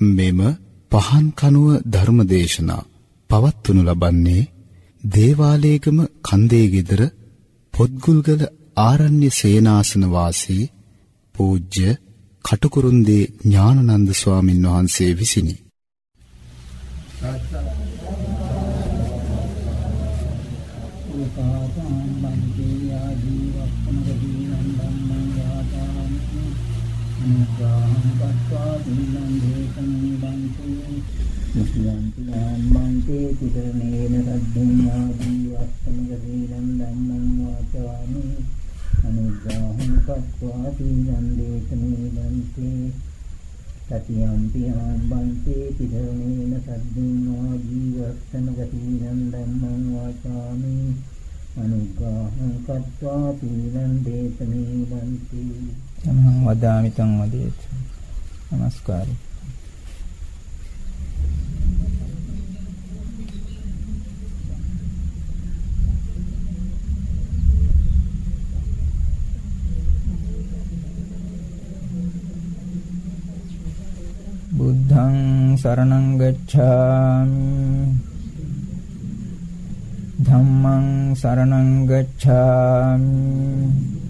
මෙම පහන් කනුව ධර්මදේශනා පවත්වනු ලබන්නේ දේවාලේගම කන්දේ গিදර පොත්ගුල්ගල ආරණ්‍ය සේනාසන වාසී පූජ්‍ය කටුකුරුන්දී ඥානනන්ද ස්වාමින් වහන්සේ විසිනි. මුඛයන්ති ආම්මන්තේ තිතරණේන සද්ධින් ආදී වස්තමක සීලං ධම්මං වාචාමි අනුග්‍රහං කତ୍වා සීලං දේශනේ බන්තේ තතියම්පි ආම්බන්තේ තිතරණේන සද්ධින් ආදී වස්තමක සීලං ධම්මං වාචාමි අනුග්‍රහං කତ୍වා සීලං දේශනේ බන්තේ තමං වදාමි තං වදේතු. නමස්කාරයි. බුද්ධං සරණං ගච්ඡාමි. ධම්මං සරණං ගච්ඡාමි.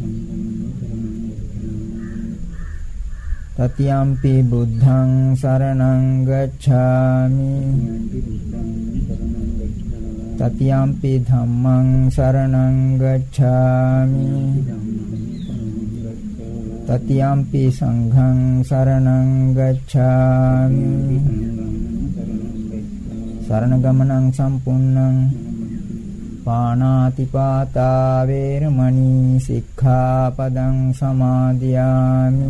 තතියම්පි බුද්ධං සරණං ගච්ඡාමි. තතියම්පි ධම්මං සරණං ගච්ඡාමි. තතියම්පි සංඝං සරණං ගච්ඡාමි. සරණ ගමනං සම්පූර්ණං පාණාතිපාතා වේරමණී සික්ඛාපදං සමාදියාමි.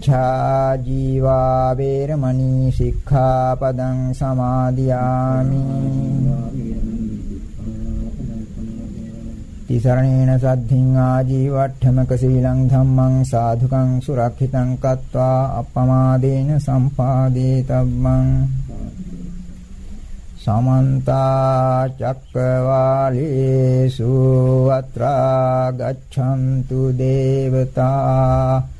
මිච්ඡා ජීවා වේරමණී සික්ඛාපදං සමාදියාමි තිසරණේන සද්ධින් ආජීවට්ඨමක සීලං ධම්මං සාධුකං සුරක්ෂිතං කତ୍වා අප්පමාදේන සම්පාදේ තබ්බං සමන්ත චක්කවාලේසු අත්‍රා ගච්ඡන්තු දේවතා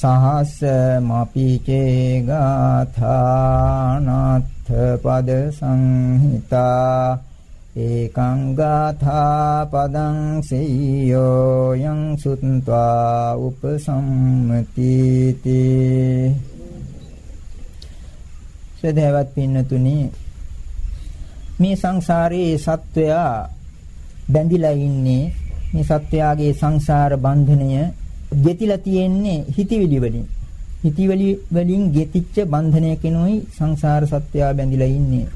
සහස්ස මපිචේ ගාථානත්ථ පද සංහිතා ඒකං ගාථා පදං සෙය්‍යෝ යං සුත්වා උපසම්මති තේ සදහවත් පින්නතුනි මේ සංසාරයේ සත්වයා බැඳිලා ඉන්නේ මේ සත්වයාගේ සංසාර බන්ධනය ගෙතිලා තියෙන්නේ හිතවිලි වලින් හිතවිලි වලින් ගෙතිච්ච බන්ධනයකිනුයි සංසාර සත්වයා බැඳිලා ඉන්නේ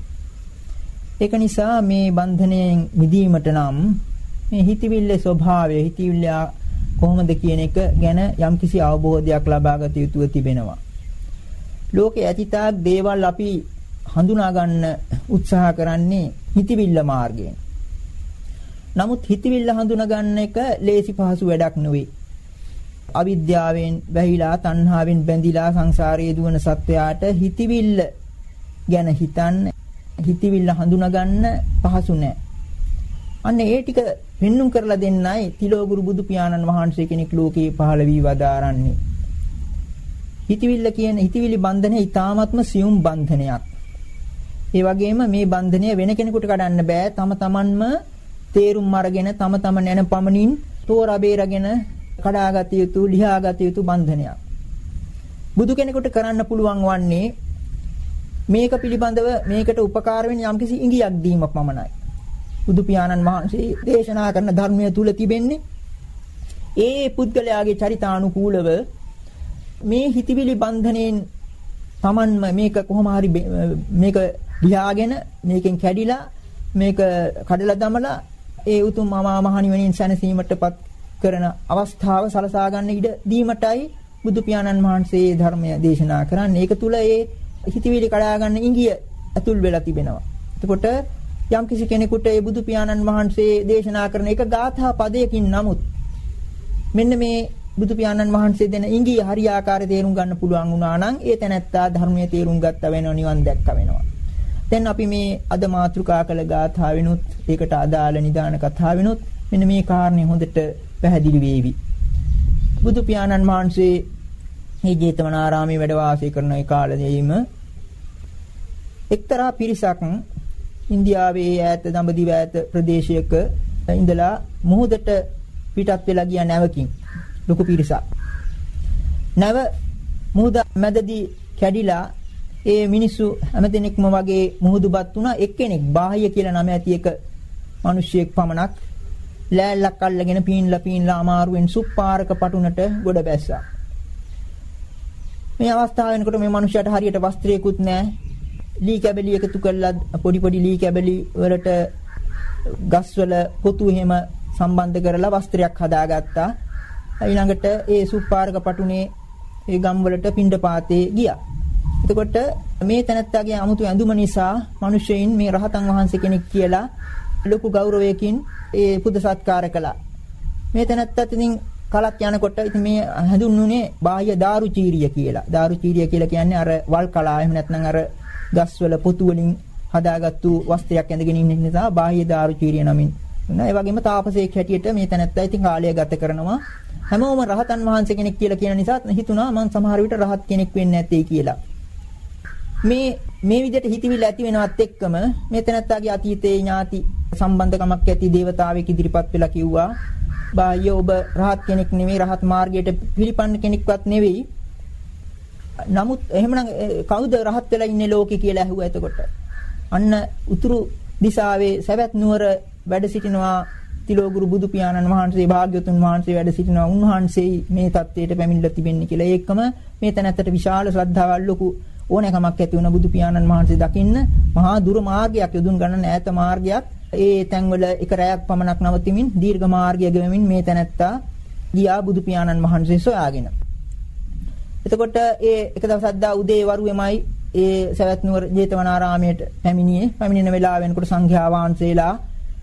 ඒක නිසා මේ බන්ධනයෙන් මිදීමට නම් මේ හිතවිල්ලේ ස්වභාවය හිතවිල්ල කොහොමද කියන එක ගැන යම්කිසි අවබෝධයක් ලබා ගත යුතුව තිබෙනවා ලෝකේ ඇතිතාක් දේවල් අපි හඳුනා ගන්න උත්සාහ කරන්නේ හිතවිල්ල මාර්ගයෙන්. නමුත් හිතවිල්ල හඳුනා ගන්න එක ලේසි පහසු වැඩක් නෙවෙයි. අවිද්‍යාවෙන් වැහිලා තණ්හාවෙන් බැඳිලා සංසාරයේ දුවන සත්වයාට හිතවිල්ල ගැන හිතන්න හිතවිල්ල හඳුනා ගන්න පහසු නෑ. අන්න ඒ ටික පෙන්눔 කරලා දෙන්නයි තිලෝගුරු බුදු පියාණන් වහන්සේ කෙනෙක් ලෝකේ පහළ වී වදාරන්නේ. හිතවිල්ල කියන හිතවිලි බන්ධනය ඊ타ත්ම සියුම් බන්ධනයක්. ඒ වගේම මේ බන්ධනය වෙන කෙනෙකුට කඩන්න බෑ. තම තමන්ම තේරුම් අරගෙන තම තම නැන පමණින් තෝරා බේරගෙන කඩාගත යුතු, ලියාගත යුතු බන්ධනයක්. බුදු කෙනෙකුට කරන්න පුළුවන් වන්නේ මේක පිළිබඳව මේකට උපකාර වෙන යම්කිසි ඉඟියක් දීමක් පමණයි. බුදු පියාණන් වහන්සේ දේශනා කරන ධර්මය තුල තිබෙන්නේ ඒ පුද්ගලයාගේ චරිතානුකූලව මේ හිතවිලි බන්ධණයෙන් Tamanම මේක කොහොම හරි මේක ලියාගෙන මේකෙන් කැඩිලා මේක කඩලා දමලා ඒ උතුම් මමා මහණිවණින් සැනසීමටපත් කරන අවස්ථාව සලසා ගන්න ඉඩ දීමටයි බුදු පියාණන් වහන්සේ ධර්මය දේශනා කරන්නේ. ඒක තුල ඒ හිතවිලි කඩා ගන්න ඉඟිය ඇතුල් වෙලා තිබෙනවා. එතකොට යම් කිසි කෙනෙකුට ඒ බුදු පියාණන් වහන්සේ දේශනා කරන එක ගාථා පදයකින් නමුත් මෙන්න මේ බුදු පියාණන් වහන්සේ දෙන ඉංගී හරියාකාරය තේරුම් ගන්න පුළුවන් වුණා නම් ඒ තැනැත්තා ධර්මයේ තේරුම් ගත්තා වෙනවා නිවන් දැක්ක වෙනවා. දැන් අපි මේ අද මාතෘකා කළ ගාථාවෙනුත් ඒකට අදාළ නිදාන කතාවෙනුත් මෙන්න මේ කාරණේ හොඳට පැහැදිලි වේවි. බුදු පියාණන් වහන්සේ මේ ජේතවනාරාමයේ වැඩ වාසය කරන ඒ කාලයේම එක්තරා පිරිසක් ඉන්දියාවේ ඈත දඹදිව ඈත ප්‍රදේශයක ඉඳලා මුහුදට පිටත් වෙලා ගිය නැවකින් ලොකු පිරිසක්. නැව මුහුද මැදදී කැඩිලා ඒ මිනිස්සු හැමදෙනෙක්ම වගේ මුහුදුපත් වුණා එක්කෙනෙක් බාහ්‍ය කියලා නම ඇති එක මිනිසියෙක් පමණක් ලෑල්ලක් අල්ලගෙන පීන්ලා පීන්ලා අමාරුවෙන් සුප්පාරක පටුනට ගොඩ බැස්සා. මේ අවස්ථාව වෙනකොට මේ මිනිහයාට හරියට වස්ත්‍රයකුත් නැහැ. ලී කැබලි එකතු කරලා පොඩි පොඩි ලී කැබලි වලට ගස්වල පොතු එහෙම සම්බන්ධ කරලා වස්ත්‍රයක් හදාගත්තා. ඊළඟට ඒ සුප්පාරක පටුනේ ඒ ගම් වලට පිණ්ඩපාතේ ගියා. එතකොට මේ තැනත්තාගේ 아무තු ඇඳුම නිසා මිනිසෙයින් මේ රහතන් වහන්සේ කෙනෙක් කියලා ලොකු ගෞරවයකින් ඒ පුද සත්කාර කළා. මේ තැනත්තත් ඉතින් කලක් යනකොට ඉතින් මේ හඳුන්වන්නේ බාහ්‍ය දාරුචීරිය කියලා. දාරුචීරිය කියලා කියන්නේ අර වල් කලා එහෙම නැත්නම් අර ගස්වල පොතු වලින් හදාගත්තු වස්ත්‍රයක් ඇඳගෙන ඉන්න නිසා බාහ්‍ය දාරුචීරිය නමින්. ඒ වගේම තාපසයෙක් හැටියට මේ තැනත්තා ඉතින් කාලය ගත කරනවා. හැමෝම රහතන් වහන්සේ කෙනෙක් කියලා කියන නිසා හිතුණා මම සමහර විට රහත් කෙනෙක් වෙන්නේ නැtei කියලා. මේ මේ විදිහට හිතවිල්ල ඇති වෙනවත් එක්කම මේ තැනත්තාගේ අතීතයේ ඥාති සම්බන්ධකමක් ඇති దేవතාවෙක් ඉදිරිපත් වෙලා කිව්වා. බාහ්‍ය ඔබ රහත් කෙනෙක් නෙවෙයි රහත් මාර්ගයට පිළිපන්න කෙනෙක්වත් නෙවෙයි. නමුත් එහෙමනම් කවුද රහත් වෙලා ඉන්නේ ලෝකේ? කියලා ඇහුවා එතකොට. අන්න උතුරු දිසාවේ සවැත් නුවර වැඩ සිටිනවා තිලෝගුරු බුදු පියාණන් වහන්සේ භාග්‍යවතුන් වහන්සේ වැඩ සිටිනවා. උන්වහන්සේ මේ தത്വයට පැමිණලා තිබෙන්නේ කියලා. ඒකම මේ තැනැත්තට විශාල ශ්‍රද්ධාවල් ලොකු ඕනෑකමක් ඇති වුණ බුදු පියාණන් වහන්සේ දකින්න මහා දුර මාර්ගයක් යොදුන් ගණන් ඈත මාර්ගයක් ඒ තැන්වල එක රැයක් පමණක් නවතිමින් දීර්ඝ මාර්ගය ගෙවමින් මේ තැනත්තා ගියා බුදු පියාණන් වහන්සේ සොයාගෙන. එතකොට ඒ එක දවසක් දා උදේ වරුවේමයි ඒ සවැත් නුවර ජේතවනාරාමයට පැමිණියේ. පැමිණෙන වෙලාව වෙනකොට සංඝයා වහන්සේලා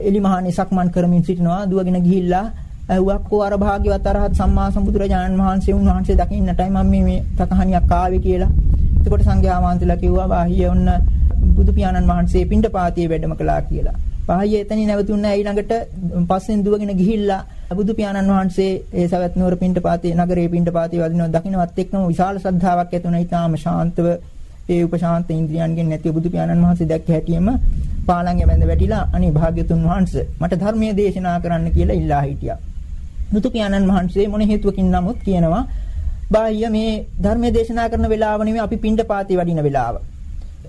එලිමහානේ සක්මන් කරමින් සිටිනවා. දුවගෙන ගිහිල්ලා ඇහුවා කෝ අර භාග්‍යවත් අරහත් සම්මා සම්බුදුරජාණන් වහන්සේ උන්වහන්සේ දකින්නටයි මම මේ මේ තකහණියක් ආවේ කියලා. එතකොට සංඝයා වහන්සේලා කිව්වා බාහිය ඔන්න බුදු පියාණන් වහන්සේ පිණ්ඩපාතයේ වැඩම කළා කියලා. බාහිය එතනින් නැවතුන්නේ ඊළඟට පස්සෙන් දුවගෙන ගිහිල්ලා බුදු පියාණන් වහන්සේ ඒ සවැත් නුවර පිණ්ඩපාතයේ නගරයේ පිණ්ඩපාතයේ වදිනවා දකින්නවත් එක්කම විශාල ශ්‍රද්ධාවක් ඇති වුණා. ඊටාම ශාන්තව ඒ උපශාන්ත ඉන්ද්‍රියයන්ගෙන් නැති බුදු පියාණන් වහන්සේ දැක්ක හැටියෙම පාලංගේ මැද වැටිලා අනේ භාග්‍යතුන් වහන්සේ මට ධර්මයේ දේශනා කරන්න කියලා ඉල්ලා හිටියා. බුදු පියාණන් වහන්සේ මොන හේතුවකින් නමුත් කියනවා බාහ්‍ය මේ ධර්මයේ දේශනා කරන වෙලාව නෙමෙයි අපි පින්ඩ පාතේ වඩින වෙලාව.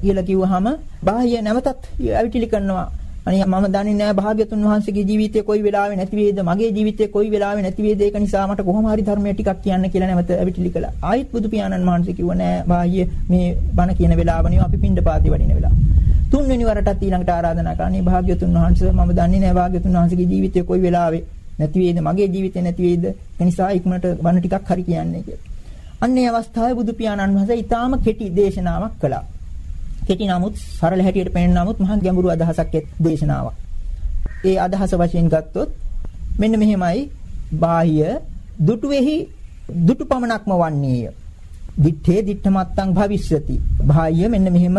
කියලා කිව්වහම බාහ්‍ය නැවතත් ඇවිටිලි කරනවා. අනේ මම දන්නේ නැහැ භාග්‍යතුන් වහන්සේගේ ජීවිතේ කොයි වෙලාවෙ නැති වේද මගේ ජීවිතේ කොයි වෙලාවෙ නැති වේද ඒක නිසා මට කොහොම හරි ධර්මයේ ටිකක් කියන්න කියලා නැවත ඇවිටිලි කළා. ආයිත් බුදු පියාණන් වහන්සේ කිව්වා නෑ බාහ්‍ය මේ බණ කියන වෙලාව නෙවෙයි අපි පින්ඩ පාතේ වඩින වෙලාව. තුන්වෙනි වරටත් ඊළඟට ආරාධනා කරන්නේ භාග්‍යතුන් වහන්සේ මම දන්නේ නැහැ භාග්‍යතුන් වහන්සේගේ ජීවිතේ කොයි වෙලාවෙ නැති වේද මගේ ජීවිතේ නැති වේද ඒ නිසා ඉක්මනට බණ ටිකක් හරි කියන්නේ කියලා. අන්නේ අවස්ථාවේ බුදු පියාණන් වහන්සේ ඊටාම කෙටි දේශනාවක් කළා. කෙටි නමුත් සරල හැටියට පෙනෙන නමුත් මහා ගැඹුරු අදහසක් එක් දේශනාවක්. ඒ අදහස වශයෙන් ගත්තොත් මෙන්න මෙහෙමයි බාහ්‍ය දුටුවේහි දුටු පමණක්ම වන්නේය. දිත්තේ දිත්තමත්තං භවිස්සති. බාහ්‍ය මෙන්න මෙහෙම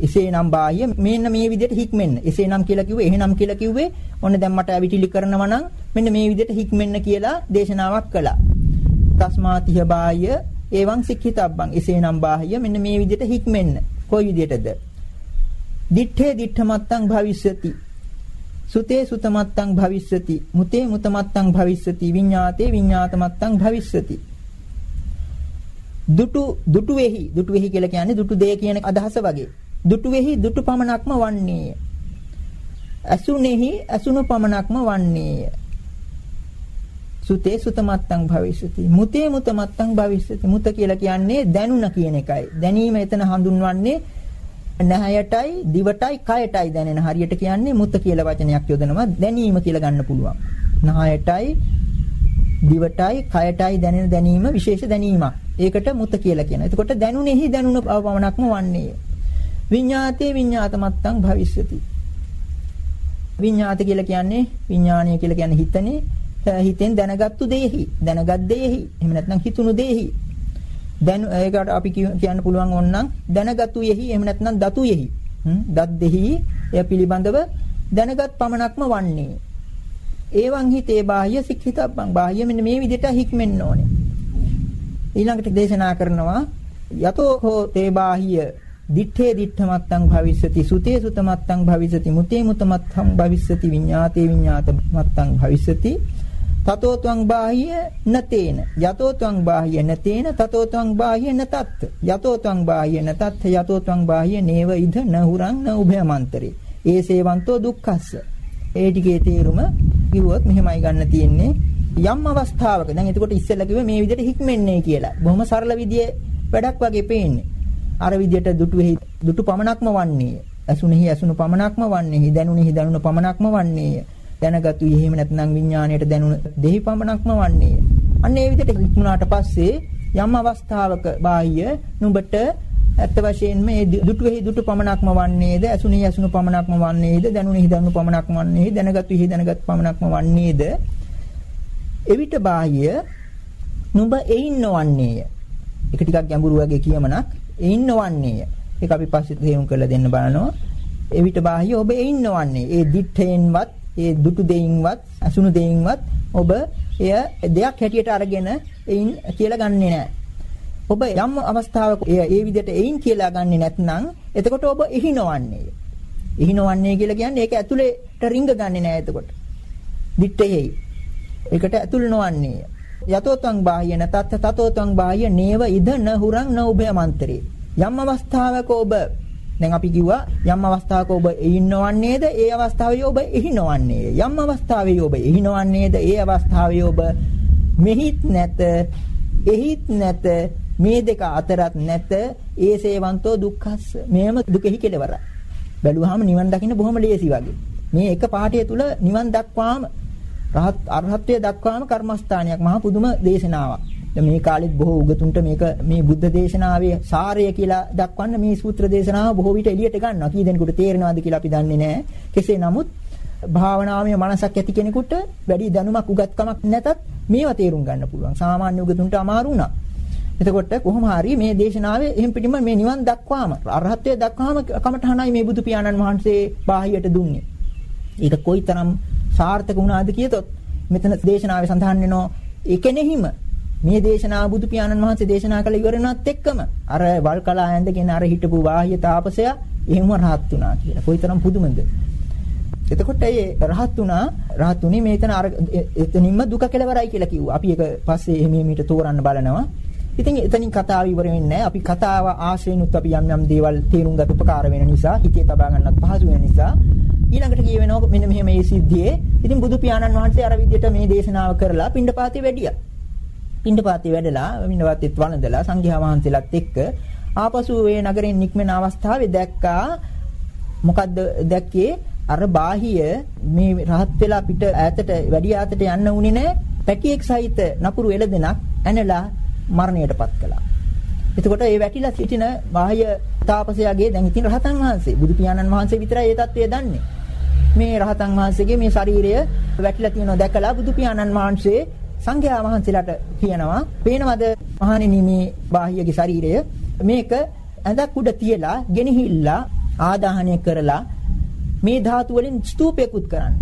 එසේනම් බාහ්‍ය මෙන්න මේ විදිහට හික්මෙන්න. එසේනම් කියලා කිව්වේ එහෙනම් කියලා කිව්වේ ඔන්න දැන් මට අවිටිලි කරනවා නම් මෙන්න මේ විදිහට හික්මෙන්න කියලා දේශනාවක් කළා. තස්මාතිහ බාහ්‍ය එවං සික්ඛිතබ්බං එසේනම් බාහ්‍ය මෙන්න මේ විදිහට හික්මෙන්න. කොයි විදිහටද? දිත්තේ දිත්තමත්තං භවිස්සති. සුතේ සුතමත්තං භවිස්සති. මුතේ මුතමත්තං භවිස්සති. විඤ්ඤාතේ විඤ්ඤාතමත්තං භවිස්සති. දුටු දුටු වෙහි දුටු වෙහි කියලා කියන්නේ දුටු දෙය කියන අදහස වගේ. දුටු වෙහි දුටු පමණක්ම වන්නේය. අසුනේහි අසුන පමණක්ම වන්නේය. සුතේ සුතමත්තං භවිෂති මුතේ මුතමත්තං භවිෂති මුත කියලා කියන්නේ දැනුණ කියන එකයි. දැනීම එතන හඳුන්වන්නේ නැහයටයි දිවටයි කයටයි දැනෙන. හරියට කියන්නේ මුත කියලා වචනයක් යොදනවා. දැනීම කියලා ගන්න පුළුවන්. නහයටයි දිවටයි කයටයි දැනෙන දැනීම විශේෂ දැනීමක්. ඒකට මුත කියලා කියනවා. එතකොට දැනුනේහි දැනුණ පවණක්ම වන්නේ. විඤ්ඤාතේ විඤ්ඤාතමත්තං භවිෂති විඤ්ඤාත කියලා කියන්නේ විඥානය කියලා කියන්නේ හිතනේ. හිතෙන් දැනගත්තු දෙෙහි දැනගත් දෙෙහි එහෙම නැත්නම් හිතුණු දෙෙහි. දැන් ඒකට අපි කියන්න පුළුවන් ඕනනම් දැනගත්තු යෙහි එහෙම නැත්නම් දතු යෙහි. දත් දෙහි එය පිළිබඳව දැනගත් පමණක්ම වන්නේ. ඒවන් හිතේ බාහ්‍ය සික්ඛිතබ්බං. බාහ්‍ය මෙන්න මේ විදිහට හික්මෙන්න ඕනේ. ඊළඟට දේශනා කරනවා යතෝ හෝ තේ බාහ්‍ය දිත්තේ දිත්තමත්තං භවිස්සති සුතේ සුතමත්තං භවිස්සති මුතේ මුතමත්තං භවිස්සති විඤ්ඤාතේ විඤ්ඤාතමත්තං භවිස්සති. තතෝ ත්වං බාහ්‍ය නතේන. යතෝ ත්වං බාහ්‍ය නතේන තතෝ ත්වං බාහ්‍ය නතත්. යතෝ ත්වං බාහ්‍ය නතත් යතෝ ත්වං බාහ්‍ය නේව ඉද නහුරං න උභයමන්තරේ ඒසේවන්තෝ දුක්ඛස්ස. ඒ ටිකේ තේරුම කිව්වොත් මෙහෙමයි ගන්න තියෙන්නේ. යම් අවස්ථාවක දැන් එතකොට ඉස්සෙල්ලා කිව්වේ මේ විදිහට හික්මෙන්නේ කියලා. බොහොම සරල විදියේ වැඩක් වගේ පේන්නේ. අර විදිහට දුටු වෙහි දුටු පමණක්ම වන්නේ ඇසුනේහි ඇසුණු පමණක්ම වන්නේ දැනුනේහි දැනුණු පමණක්ම වන්නේ දැනගතු එහෙම නැත්නම් විඥාණයට දැනුණ දෙහි පමණක්ම වන්නේ. අන්න ඒ විදිහට ඉක්මුණාට පස්සේ යම් අවස්ථාවක බාහ්‍ය නුඹට ඇත්ත වශයෙන්ම මේ දුටුෙහි දුටු පමණක්ම වන්නේද ඇසුනේ ඇසුණු පමණක්ම වන්නේද දැනුනේ දැනුණු පමණක්ම වන්නේද දැනගතු එහි දැනගත් පමණක්ම වන්නේද? එවිට බාහ්‍ය නුඹ එයින් නොවන්නේය. ඒක ටිකක් ගැඹුරු වගේ කියමනක්. එයින් නොවන්නේය. ඒක අපි පස්සේ තේරුම් කරලා දෙන්න බලනවා. එවිට බාහ්‍ය ඔබ එයින් නොවන්නේ. ඒ දිත්තෙන්වත් ඒ දුටු දෙයින්වත් අසුණු දෙයින්වත් ඔබ එය දෙයක් හැටියට අරගෙන එයින් කියලා ගන්නෙ නෑ. ඔබ යම් අවස්ථාවක ඒ විදිහට එයින් කියලා ගන්නෙ නැත්නම් එතකොට ඔබ එහිනවන්නේ. එහිනවන්නේ කියලා කියන්නේ ඒක ඇතුළේට රිංග ගන්නෙ නෑ එතකොට. දිත්තේයි. ඒකට ඇතුල් නොවන්නේ. යතෝත්වං බාහ්‍ය නතත් තතෝත්වං බාහ්‍ය නේව ඉද න හුරං න උභය මන්තරේ. යම් අවස්ථාවක ඔබ දැන් අපි කිව්වා යම් අවස්ථාවක ඔබ ඉන්නවන්නේද ඒ අවස්ථාවේ ඔබ එහිනවන්නේය. යම් අවස්ථාවේ ඔබ එහිනවන්නේද? ඒ අවස්ථාවේ ඔබ මෙහිත් නැත එහිත් නැත මේ දෙක අතරත් නැත. ඒ සේවන්තෝ දුක්ඛස්ස. මේම දුකෙහි කෙලවරයි බැලුවාම නිවන් දකින්න බොහොම ලේසි වගේ. මේ එක පාඩය තුල නිවන් දක්වාම රහත් අරහත්ත්වයට දක්වාම කර්මස්ථානයක් මහා පුදුම දේශනාවක්. මේ කාලෙත් බොහෝ උගතුන්ට මේක මේ බුද්ධ දේශනාවේ සාරය කියලා දක්වන්න මේ සූත්‍ර දේශනාව බොහෝ විට එළියට ගන්නවා. කී දෙනෙකුට තේරෙනවද කියලා අපි දන්නේ නැහැ. කෙසේ නමුත් භාවනාවේ මනසක් ඇති කෙනෙකුට වැඩි දැනුමක් උගත්කමක් නැතත් මේවා තේරුම් ගන්න පුළුවන්. සාමාන්‍ය උගතුන්ට අමාරු වුණා. එතකොට කොහොම හරි මේ දේශනාවේ එහෙම් පිටින්ම මේ නිවන් දක්වාම අරහත්ත්වයට දක්වාම කමඨහනයි මේ බුදු පියාණන් වහන්සේ බාහියට දුන්නේ. ඒක කොයිතරම් සාර්ථක වුණාද කියතොත් මෙතන දේශනාවේ සඳහන් වෙනවා එකෙනෙහිම මේ දේශනාව බුදු පියාණන් වහන්සේ දේශනා කළ ඉවරනත් එක්කම අර වල්කලා ඇඳගෙන අර හිටපු වාහ්‍ය තාපසයා එහෙම රහත් වුණා කියලා. කොයිතරම් පුදුමද? එතකොට ඒ රහත් වුණා රහත් උනේ මේතන අර එතනින්ම දුක කෙලවරයි කියලා කිව්වා. අපි ඒක පස්සේ එහෙම මීට තෝරන්න බලනවා. ඉතින් එතනින් කතාව ඉවර වෙන්නේ නැහැ. අපි කතාව ආශ්‍රේනුත් අපි යම් යම් දේවල් තේරුම් ගන්න උපකාර වෙන නිසා, හිතේ තබා ගන්නත් පහසු වෙන නිසා ඊළඟට කියවෙනවා මෙන්න මෙහෙම මේ සිද්ධියේ. ඉතින් බුදු පියාණන් වහන්සේ අර විදිහට මේ දේශනාව කරලා පිණ්ඩපාතේ වැඩියා. පිණ්ඩපාතේ වැඩලා පිණ්ඩපාතෙත් වළඳලා සංඝයා වහන්සේලාත් එක්ක ආපසු ඒ නගරෙන් නික්මෙන අවස්ථාවේ දැක්කා මොකද්ද දැක්කේ අර බාහිය මේ රහත් වෙලා පිට ඈතට වැඩි ඈතට යන්න උනේ නැහැ පැටියෙක් සහිත නපුරු එළදෙනක් ඇනලා මරණයටපත් කළා. එතකොට ඒ වැටිලා සිටින බාහ්‍ය තාපසයාගේ දැන් ඉතින් රහතන් වහන්සේ බුදු පියාණන් වහන්සේ විතරයි ඒ தත්වය දන්නේ. මේ රහතන් වහන්සේගේ මේ ශරීරය වැටිලා තියෙනවා දැකලා බුදු පියාණන් වහන්සේ සංඝයා වහන්සේලාට කියනවා පේනවද මහණෙනි මේ බාහ්‍යගේ ශරීරය මේක ඇඳක් උඩ තියලා ගෙනහිල්ලා ආදාහනය කරලා මේ ධාතු වලින් ස්තූපයකුත් කරන්න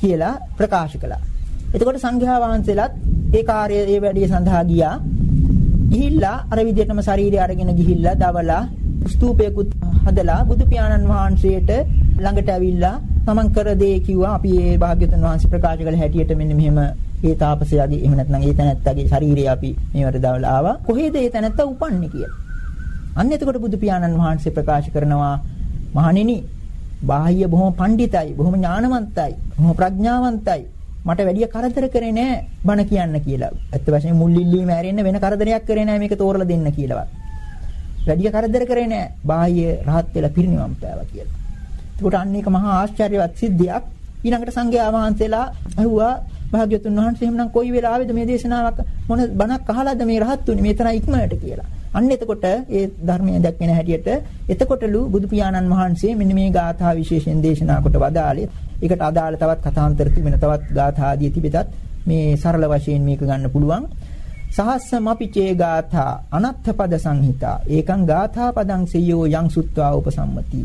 කියලා ප්‍රකාශ කළා. එතකොට සංඝයා වහන්සේලාත් ඒ කාර්යය ඒ වැඩේ සඳහා ගියා. ගිහිල්ලා අර විදිහටම ශරීරය අරගෙන ගිහිල්ලා දවලා ස්තූපයකුත් හදලා බුදු පියාණන් වහන්සේට ළඟට ඇවිල්ලා තමන් කර දේ කිව්වා අපි ඒ භාග්‍යවතුන් වහන්සේ ප්‍රකාශ කළ හැටියට මෙන්න මෙහෙම ඒ තාපසයාගේ එහෙම නැත්නම් ඒ තැනැත්තාගේ ශරීරය අපි මේවට දවලා ආවා කොහෙද ඒ තැනැත්තා උපන්නේ කියලා. අන්න එතකොට බුදු පියාණන් වහන්සේ ප්‍රකාශ කරනවා මහණෙනි බාහ්‍ය බොහොම පඬිතයි බොහොම ඥානවන්තයි බොහොම ප්‍රඥාවන්තයි මට වැඩි කරදර කරේ නෑ බණ කියන්න කියලා. ඇත්ත වශයෙන්ම මුල්ලිල්ලී මෑරෙන්න වෙන කරදරයක් කරේ නෑ මේක තෝරලා දෙන්න කියලාවත්. වැඩි කරදර කරේ නෑ බාහ්‍ය රහත් වෙලා පිරිනිවන් පෑවා කියලා. ඒකට අන්න ඒක මහා ආශ්චර්යවත් සිද්ධියක්. ඊළඟට සංඝයා වහන්සේලා අහුවා භාග්‍යතුන් වහන්සේ එහෙනම් කොයි වෙලාවෙද මේ දේශනාවක් මොන බණක් අහලාද මේ රහත් උනේ මේ තරම් ඉක්මනට කියලා. අන්න එතකොට ඒ ධර්මයේ දැක්වෙන හැටියට එතකොටලු බුදු පියාණන් වහන්සේ මෙන්න මේ ගාථා විශේෂයෙන් දේශනා කොට වදාළේ. ඒකට අදාළ තවත් කථාන්තර තිබෙන තවත් ගාථා ආදී තිබෙතත් මේ සරල වශයෙන් මේක ගන්න පුළුවන්. සහස්ස මපිචේ ගාථා අනත්ථ පද සංහිතා ඒකං ගාථා පදං සෙය්‍යෝ යං සුත්වා උපසම්මති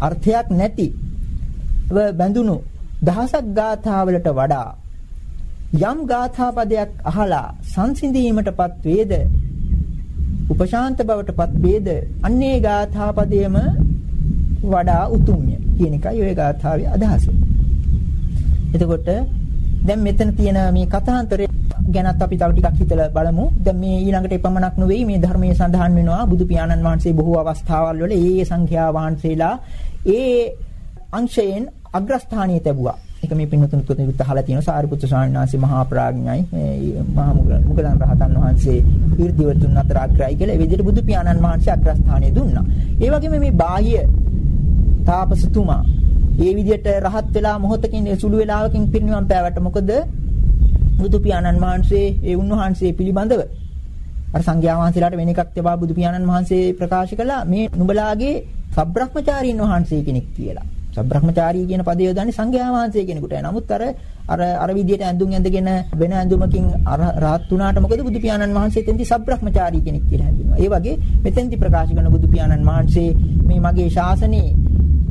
අර්ථයක් නැති බැඳුණු දහසක් ගාථාවලට වඩා යම් ගාථා පදයක් අහලා සංසිඳීමටපත් වේද උපශාන්ත බවටපත් වේද අන්නේ ගාථා පදයේම වඩා උතුම්ය කියන එකයි ওই ගාථාවේ අදහස. එතකොට දැන් මෙතන තියෙන මේ කථාන්තරය ගැනත් අපි තව ටිකක් හිතලා බලමු. දැන් මේ ඊළඟට එපමණක් නෙවෙයි මේ ධර්මයේ සඳහන් වෙනවා බුදු පියාණන් වහන්සේ බොහෝ අවස්ථාවල් වල ඒ සංඛ්‍යා වහන්සේලා ඒ අංශයෙන් අග්‍රස්ථානීය ලැබුවා. ඒක මේ පින්නතුන් තුතුත් අහලා තියෙනවා සාරිපුත්‍ර ස්වාමීන් වහන්සේ මහා ප්‍රඥයි මහා මුගලන් රහතන් වහන්සේ ඊර්දිවතුන් අතර අග්‍රයි කියලා ඒ විදිහට බුදු පියාණන් වහන්සේ අග්‍රස්ථානීය දුන්නා. ඒ වගේම මේ බාහ්‍ය තාපසතුමා ඒ විදිහට රහත් වෙලා මොහොතකින් සුළු වේලාවකින් පිරිනිවන් පෑවට මොකද බුදු පියාණන් වහන්සේ ඒ උන්වහන්සේ පිළිබඳව අර සංඝයා වහන්සේලාට වෙන එකක් තිබා බුදු පියාණන් වහන්සේ ප්‍රකාශ කළා මේ නුඹලාගේ සබ්‍රහ්මචාරීන් වහන්සේ කෙනෙක් කියලා. සබ්‍රහ්මචාරී කියන පදය යොදන්නේ සංඝයා වහන්සේ කෙනෙකුට. නමුත් අර අර අර විදියට ඇඳුම් ඇඳගෙන වෙන ඇඳුමකින් රහත් වුණාට මොකද බුදු පියාණන් වහන්සේ එතෙන්දි සබ්‍රහ්මචාරී කෙනෙක් කියලා හැඳින්වුවා. ඒ වගේ මෙතෙන්දි ප්‍රකාශ කරන බුදු පියාණන් වහන්සේ මේ මගේ ශාසනයේ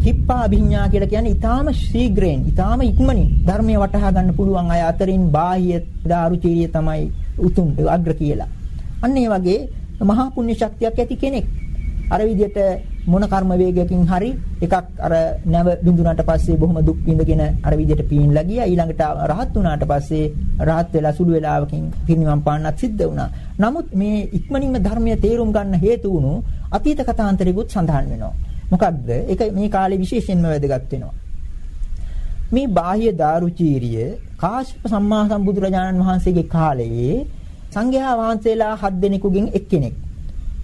කිප්පා අභිඥා කියලා කියන්නේ ඊටාම ශීඝ්‍රයෙන් ඊටාම ඉක්මනින් ධර්මයේ වටහා ගන්න පුළුවන් අය අතරින් බාහ්‍ය දාරුචීරිය තමයි උතුම් අග්‍ර කියලා. අන්න ඒ වගේ මහා පුණ්‍ය ශක්තියක් ඇති කෙනෙක්. අර විදිහට මොන කර්ම වේගයකින් හරි එකක් අර නැව බිඳුනට පස්සේ බොහොම දුක් විඳගෙන අර විදිහට පීන්ලා ගියා ඊළඟට රහත් වුණාට පස්සේ රහත් වෙලා සුළු වෙලාවකින් පිරිනිවන් පාන්නත් සිද්ධ වුණා. නමුත් මේ ඉක්මනින්ම ධර්මයේ තේරුම් ගන්න හේතු වුණු අතීත කතාන්තරිකුත් සඳහන් වෙනවා. මොකක්ද? ඒක මේ කාලේ විශේෂයෙන්ම වැදගත් වෙනවා. මේ බාහ්‍ය දාරුචීරිය කාශ්‍යප සම්මා සම්බුදුරජාණන් වහන්සේගේ කාලයේ සංඝයා වහන්සේලා හත් දෙනෙකුගෙන් එක්කෙනෙක්.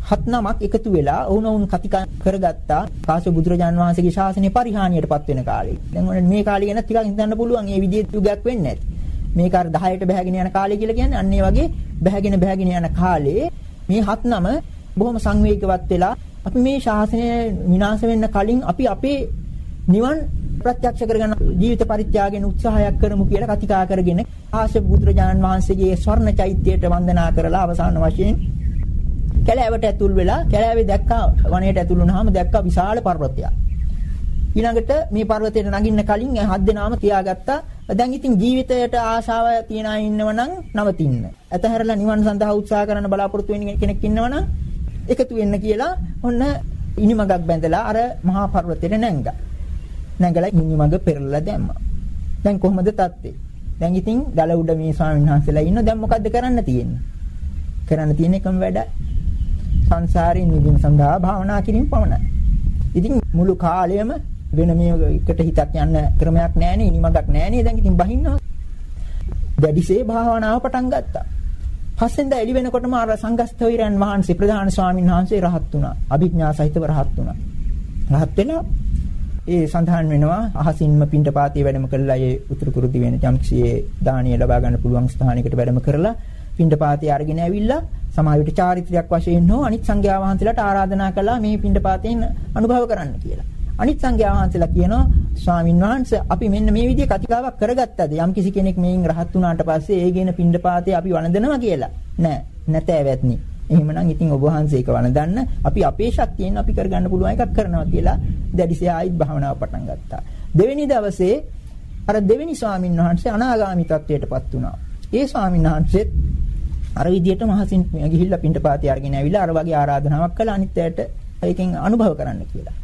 හත් නමක් එකතු වෙලා වුණවුන් කතිකා කරගත්තා කාශ්‍යප බුදුරජාණන් වහන්සේගේ ශාසනය පරිහානියටපත් වෙන කාලේ. දැන් මේ කාලේ ගැන ටිකක් හිතන්න පුළුවන් මේ විදිහේ යුගයක් වෙන්නේ නැති. මේක අර 10ට බහැගෙන යන කාලය කියලා කියන්නේ අන්න ඒ වගේ බහැගෙන බහැගෙන යන කාලේ මේ හත් නම බොහොම සංවේගවත් වෙලා අපි මේ ශාසනය විනාශ වෙන්න කලින් අපි අපේ නිවන් ප්‍රත්‍යක්ෂ කරගන්න ජීවිත පරිත්‍යාගයෙන් උත්සාහයක් කරමු කියලා කතිකා කරගෙන ආශ්‍රව බුදුරජාණන් වහන්සේගේ ස්වර්ණ චෛත්‍යයට වන්දනා කරලා අවසාන වශයෙන් කැලෑවට ඇතුල් වෙලා කැලෑවේ දැක්කා වනයේට ඇතුල් වුණාම දැක්කා විශාල පර්වතයක්. ඊළඟට මේ පර්වතයට නගින්න කලින් හත් දෙනාම තියාගත්තා දැන් ඉතින් ජීවිතයට ආශාව තියන අය ඉන්නව නම් නවතින්න. ඇතහැරලා නිවන් සඳහා උත්සාහ කරන බලාපොරොත්තු වෙන කෙනෙක් ඉන්නව නම් එකතු වෙන්න කියලා ඔන්න ඉනිමගක් බැඳලා අර මහා පර්වතයට නැංගා. නැගලා ඉනිමග පෙරලලා දැම්මා. දැන් කොහොමද තත්ත්වේ? දැන් ඉතින් දල උඩ මේ ස්වාමීන් වහන්සේලා ඉන්න දැන් මොකද්ද කරන්න තියෙන්නේ? කරන්න තියෙන එකම වැඩ සංසාරේ නිවීම සඳහා භාවනා කිරීම පමණයි. ඉතින් මුළු කාලයම වෙන මේකට හිතක් යන්න ක්‍රමයක් නැහැනේ ඉනිමගක් නැහැනේ දැන් ඉතින් බහින්නවා. දැඩිසේ භාවනාව පටන් ගත්තා. පස්සෙන්ද එළි වෙනකොටම අර සංඝස්තවිරයන් වහන්සේ ප්‍රධාන ස්වාමීන් වහන්සේ රහත් වුණා. අභිඥා සහිතව රහත් වුණා. රහත් වෙලා ඒ සඳහන් වෙනවා අහසින්ම පින්ඩපාතේ වැඩම කළා ඒ උතුරු කුරු දිවෙන යම්කිසි දානිය ලබා ගන්න පුළුවන් ස්ථානයකට වැඩම කරලා පින්ඩපාතේ අරගෙන ඇවිල්ලා සමාවිත චාරිත්‍රයක් වශයෙන් හෝ අනිත් සංඝයා වහන්සේලාට ආරාධනා කළා මේ පින්ඩපාතෙන් අනුභව කරන්න කියලා. අනිත් සංඝයා වහන්සේලා කියනවා ස්වාමින් වහන්සේ අපි මෙන්න මේ විදිහේ කතිකාවක් කරගත්තද? යම් කිසි කෙනෙක් මේන් රහත් වුණාට පස්සේ ඒගෙන පින්ඩපාතේ අපි වළඳනවා කියලා. නෑ නැත ඇවැත්නි එහෙමනම් ඉතින් ඔබ වහන්සේ ඒක වළඳන්න. අපි අපේ ශක්තියෙන් අපි කරගන්න පුළුවන් එකක් කරනවා කියලා. දැඩිසේ ආයිත් භාවනාව පටන් ගත්තා. දෙවෙනි දවසේ අර දෙවෙනි ස්වාමින් වහන්සේ අනාගාමී තත්වයටපත් වුණා. ඒ ස්වාමින් වහන්සේත් අර විදිහට මහසින් ගිහිල්ලා පින්ඩපාතේ අරගෙන ඇවිල්ලා අර වගේ ආරාධනාවක් කළා අනිත් අයට ඒකෙන් අනුභව කරන්න කියලා.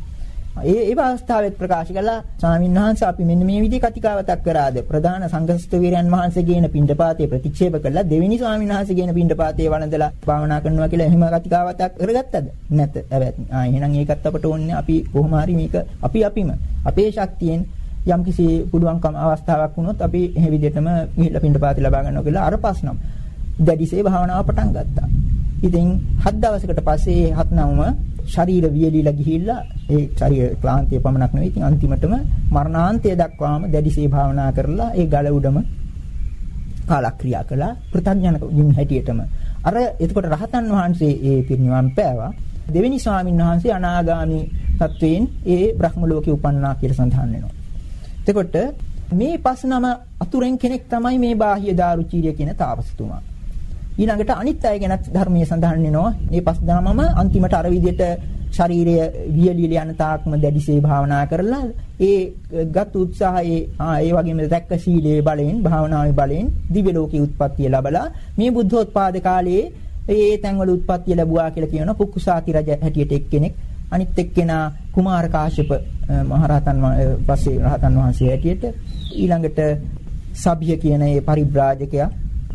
ඒ ඒ අවස්ථාවෙත් ප්‍රකාශ කළා ස්වාමීන් වහන්සේ අපි මෙන්න මේ විදිහේ කතිකාවතක් කරාද? ප්‍රධාන සංඝස්ත වීරයන් වහන්සේ කියන පින්ඩපාතේ ප්‍රතික්ෂේප කළා. දෙවෙනි ස්වාමීන් වහන්සේ කියන පින්ඩපාතේ වළඳලා භාවනා කරනවා කියලා එහෙම කතිකාවතක් කරගත්තද? නැත. ඇවැත්නි ආ එහෙනම් ඒකත් අපට ඕනේ. අපි කොහොම හරි මේක අපි අපිම අපේ ශක්තියෙන් යම්කිසි පුළුවන්කම අවස්ථාවක් වුණොත් අපි එහෙ විදිහටම ගිහිල්ලා පින්ඩපාතේ ලබා ගන්නවා කියලා අර පස්නම් දැඩිසේ භාවනාව පටන් ගත්තා. ඉතින් හත් දවසකට පස්සේ හත් නවම ශරීර වියලිලා ගිහිල්ලා ඒ ශරීර ක්ලාන්තිය පමණක් නෙවෙයි ඉතින් අන්තිමටම මරණාන්තය දක්වාම දැඩිසේ භාවනා කරලා ඒ ගල උඩම කාලක්‍රියා කළා. ප්‍රත්‍යඥන හැටියටම. අර එතකොට රහතන් වහන්සේ ඒ පිරිනිවන් පෑවා. දෙවෙනි ස්වාමීන් වහන්සේ අනාගාමි තත්වයෙන් ඒ බ්‍රහ්ම ලෝකේ උපන්නා කියලා සඳහන් වෙනවා. එතකොට මේ පස් නම අතුරෙන් කෙනෙක් තමයි මේ බාහ්‍ය දාරුචීරිය කියන තාපසතුමා. ඊළඟට අනිත් අය ගැන ධර්මයේ සඳහන් වෙනවා. මේ පස් දහමම අන්තිමට අර විදිහට ශරීරය වියලිල යන තාක්ම දැඩිසේ භාවනා කරලා ඒ ගත් උත්සාහයේ ආ ඒ වගේම දැක්ක සීලයේ බලයෙන් භාවනාවේ බලයෙන් දිව්‍ය ලෝකයේ උත්පත්තිය ලැබලා මේ බුද්ධෝත්පාද කාලයේ ඒ තැන්වල උත්පත්තිය ලැබුවා කියලා කියන පුක්කුසාති රජ හැටියට එක්කෙනෙක් අනිත් එක්කෙනා කුමාර කාශ්‍යප මහරහතන් පස්සේ රහතන් වහන්සේ හැටියට ඊළඟට සබ්ය කියන ඒ පරිබ්‍රාජකයා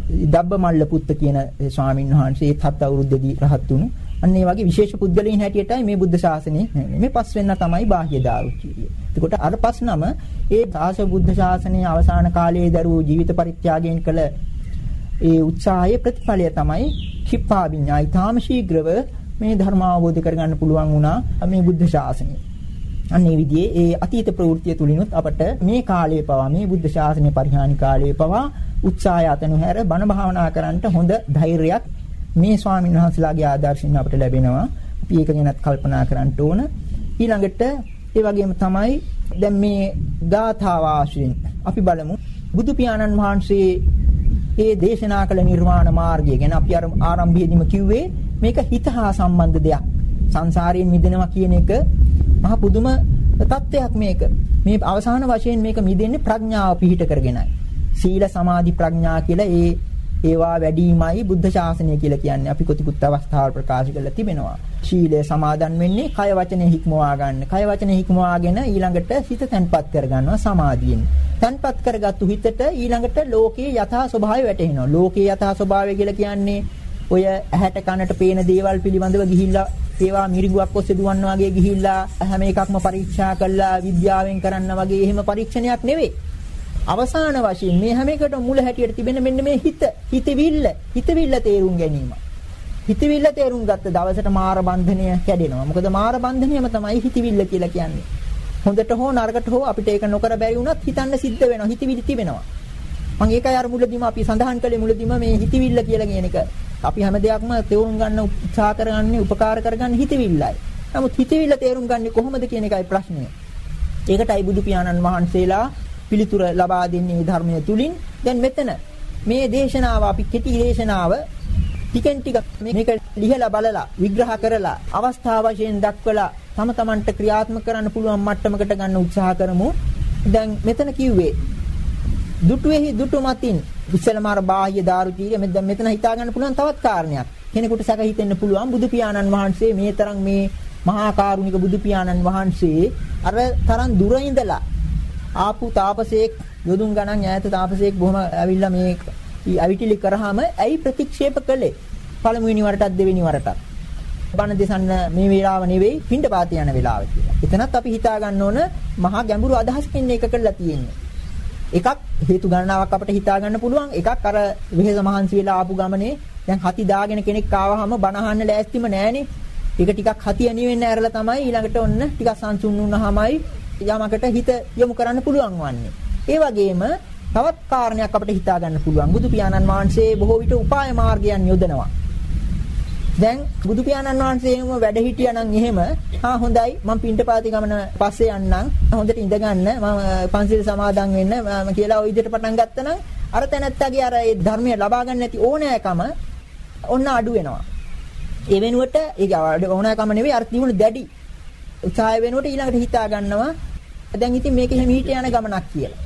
දබ්බමල්ල පුත්ත කියන ස්වාමින් වහන්සේ ඒත් හත් අවුරුද්දේදී රහත් වුණු. අන්න ඒ වගේ විශේෂ පුද්ගලයන් හැටියටයි මේ බුද්ධ ශාසනය මේ පස් වෙන්න තමයි බාහ්‍ය දාරුචිය. එතකොට අර පස් නම ඒ සාස බුද්ධ ශාසනයේ අවසාන කාලයේ දරූ ජීවිත පරිත්‍යාගයෙන් කළ ඒ උත්සාහයේ ප්‍රතිඵලය තමයි කිප්පා විඤ්ඤායි තාම ශීඝ්‍රව මේ ධර්ම අවබෝධ කරගන්න පුළුවන් වුණා මේ බුද්ධ ශාසනය. අන්න ඒ විදිහේ ඒ අතීත ප්‍රවෘත්තිය තුලිනුත් අපට මේ කාලයේ පවා මේ බුද්ධ ශාසනය පරිහානි කාලයේ පවා උත්සාහය අතනු හැර බණ භාවනා කරන්නට හොඳ ධෛර්යයක් මේ ස්වාමීන් වහන්සේලාගේ ආදර්ශයෙන් අපිට ලැබෙනවා. අපි ඒක ගැනත් කල්පනා කරන්න ඕන. ඊළඟට ඒ වගේම තමයි දැන් මේ ගාථාව ආශ්‍රයෙන් අපි බලමු බුදු පියාණන් වහන්සේ ඒ දේශනා කළ නිර්වාණ මාර්ගය ගැන අපි අර ආරම්භයේදීම කිව්වේ මේක හිත හා සම්බන්ධ දෙයක්. සංසාරයෙන් මිදෙනවා කියන එක මහ පුදුම තත්ත්වයක් මේක. මේ අවසාන වශයෙන් මේක මිදෙන්නේ ප්‍රඥාව පිහිට කරගෙනයි. සීල සමාධි ප්‍රඥා කියලා ඒ ඒවා වැඩිමයි බුද්ධ ශාසනය කියලා කියන්නේ. අපි කොතිකුත් අවස්ථාවල් ප්‍රකාශ කරලා තිබෙනවා. ශීලය සමාදන් වෙන්නේ කය වචනේ හික්මවා ගන්න. කය වචනේ හික්මවාගෙන ඊළඟට හිත තැන්පත් කරගන්නවා සමාධියෙන්. තැන්පත් කරගත්තු හිතට ඊළඟට ලෝකයේ යථා ස්වභාවය වැටහෙනවා. ලෝකයේ යථා ස්වභාවය කියලා කියන්නේ ඔය ඇහැට කනට පේන දේවල් පිළිබඳව ගිහිල්ලා ඒවා මිරිඟුවක් ඔස්සේ දුවන්න වගේ ගිහිල්ලා හැම එකක්ම පරීක්ෂා කළා විද්‍යාවෙන් කරන්න වගේ එහෙම පරීක්ෂණයක් නෙවෙයි. අවසාන වශයෙන් මේ හැම එකටම මුල හැටියට තිබෙන මෙන්න මේ හිත හිතවිල්ල. හිතවිල්ල තේරුම් ගැනීම. හිතවිල්ල තේරුම් ගත්ත දවසට මාර බන්ධනය කැඩෙනවා. මොකද මාර බන්ධනයම තමයි හිතවිල්ල කියලා කියන්නේ. හොඳට හෝ නරකට හෝ අපිට ඒක නොකර බැරි වුණත් හිතන්න සිද්ධ වෙනවා. හිතවිලි තිබෙනවා. මම ඒකයි අර මුලදීම අපි සඳහන් කළේ මුලදීම මේ හිතවිල්ල කියලා කියන එක. අපි හැම දෙයක්ම තේරුම් ගන්න උත්සාහ කරගන්නේ උපකාර කරගන්නේ හිතවිල්ලයි. නමුත් හිතවිල්ල තේරුම් ගන්නේ කොහොමද කියන එකයි ප්‍රශ්නේ. ඒකටයි බුදු පියාණන් වහන්සේලා පිළිතුර ලබා දෙන්නේ ධර්මය තුලින්. දැන් මෙතන මේ දේශනාව අපි කෙටි දේශනාව ටිකෙන් ටික මේක ලිහලා බලලා විග්‍රහ කරලා අවස්ථා වශයෙන් දක්වලා තම තමන්ට ක්‍රියාත්මක කරන්න පුළුවන් මට්ටමකට ගන්න උත්සාහ කරමු. දැන් මෙතන කිව්වේ දුටුවේහි දුටු මතින් ඉස්සෙල්ලාම අර බාහ්‍ය දාරුචීරිය මෙතන මෙතන හිතා ගන්න පුළුවන් තවත් කාරණයක්. කෙනෙකුට සැක හිතෙන්න පුළුවන් බුදු පියාණන් වහන්සේ මේ තරම් මේ මහා කරුණික බුදු පියාණන් වහන්සේ අර තරම් දුර ඉඳලා ආපු තාපසයෙක් යොදුන් ගණන් ඈත තාපසයෙක් බොහොම ඇවිල්ලා මේ අවිටිලි කරාම ඇයි ප්‍රතික්ෂේප කළේ පළමුවෙනි වරටත් දෙවෙනි වරටත් බණ දෙසන්න මේ වේලාව නෙවෙයි පින්ඩපාත යන වේලාව කියලා. එතනත් අපි හිතා ගන්න ඕන මහා ගැඹුරු අදහසකින් මේක කළා තියෙන්නේ. එකක් හේතු ගණනාවක් අපිට හිතා ගන්න පුළුවන්. එකක් අර වෙහෙස මහන්සි වෙලා ආපු ගමනේ දැන් හති දාගෙන කෙනෙක් ආවහම බණ අහන්න ලෑස්තිම නෑනේ. ඒක ටිකක් හති අනිය වෙන්න ඇරලා තමයි ඊළඟට ඔන්න ටිකක් සංසුන් වුණාමයි යමකට හිත යොමු කරන්න පුළුවන් වන්නේ. ඒ වගේම තවත් කාරණයක් අපිට හිතා ගන්න පුළුවන්. බුදු පියාණන් වහන්සේ බොහෝ විට උපාය මාර්ගයන් යොදනවා. දැන් බුදු පියාණන් වහන්සේම වැඩ හිටියා නම් එහෙම ආ හොඳයි මම පින්ටපාති ගමන පස්සේ යන්නම් හොඳට ඉඳ ගන්න මම පන්සිල් සමාදන් වෙන්න මම කියලා ওই විදිහට පටන් ගත්තනම් අර තැනත්තාගේ අර ඒ ධර්මය ලබා ගන්න නැති ඕනෑකම ඔන්න අඩු වෙනවා ඒ වෙනුවට ඒ ඕනෑකම නෙවෙයි අර තිබුණු දැඩි උත්සාහය වෙනුවට ඊළඟට හිතා ගන්නවා දැන් ඉතින් මේක එහෙම ඊට යන ගමනක් කියලා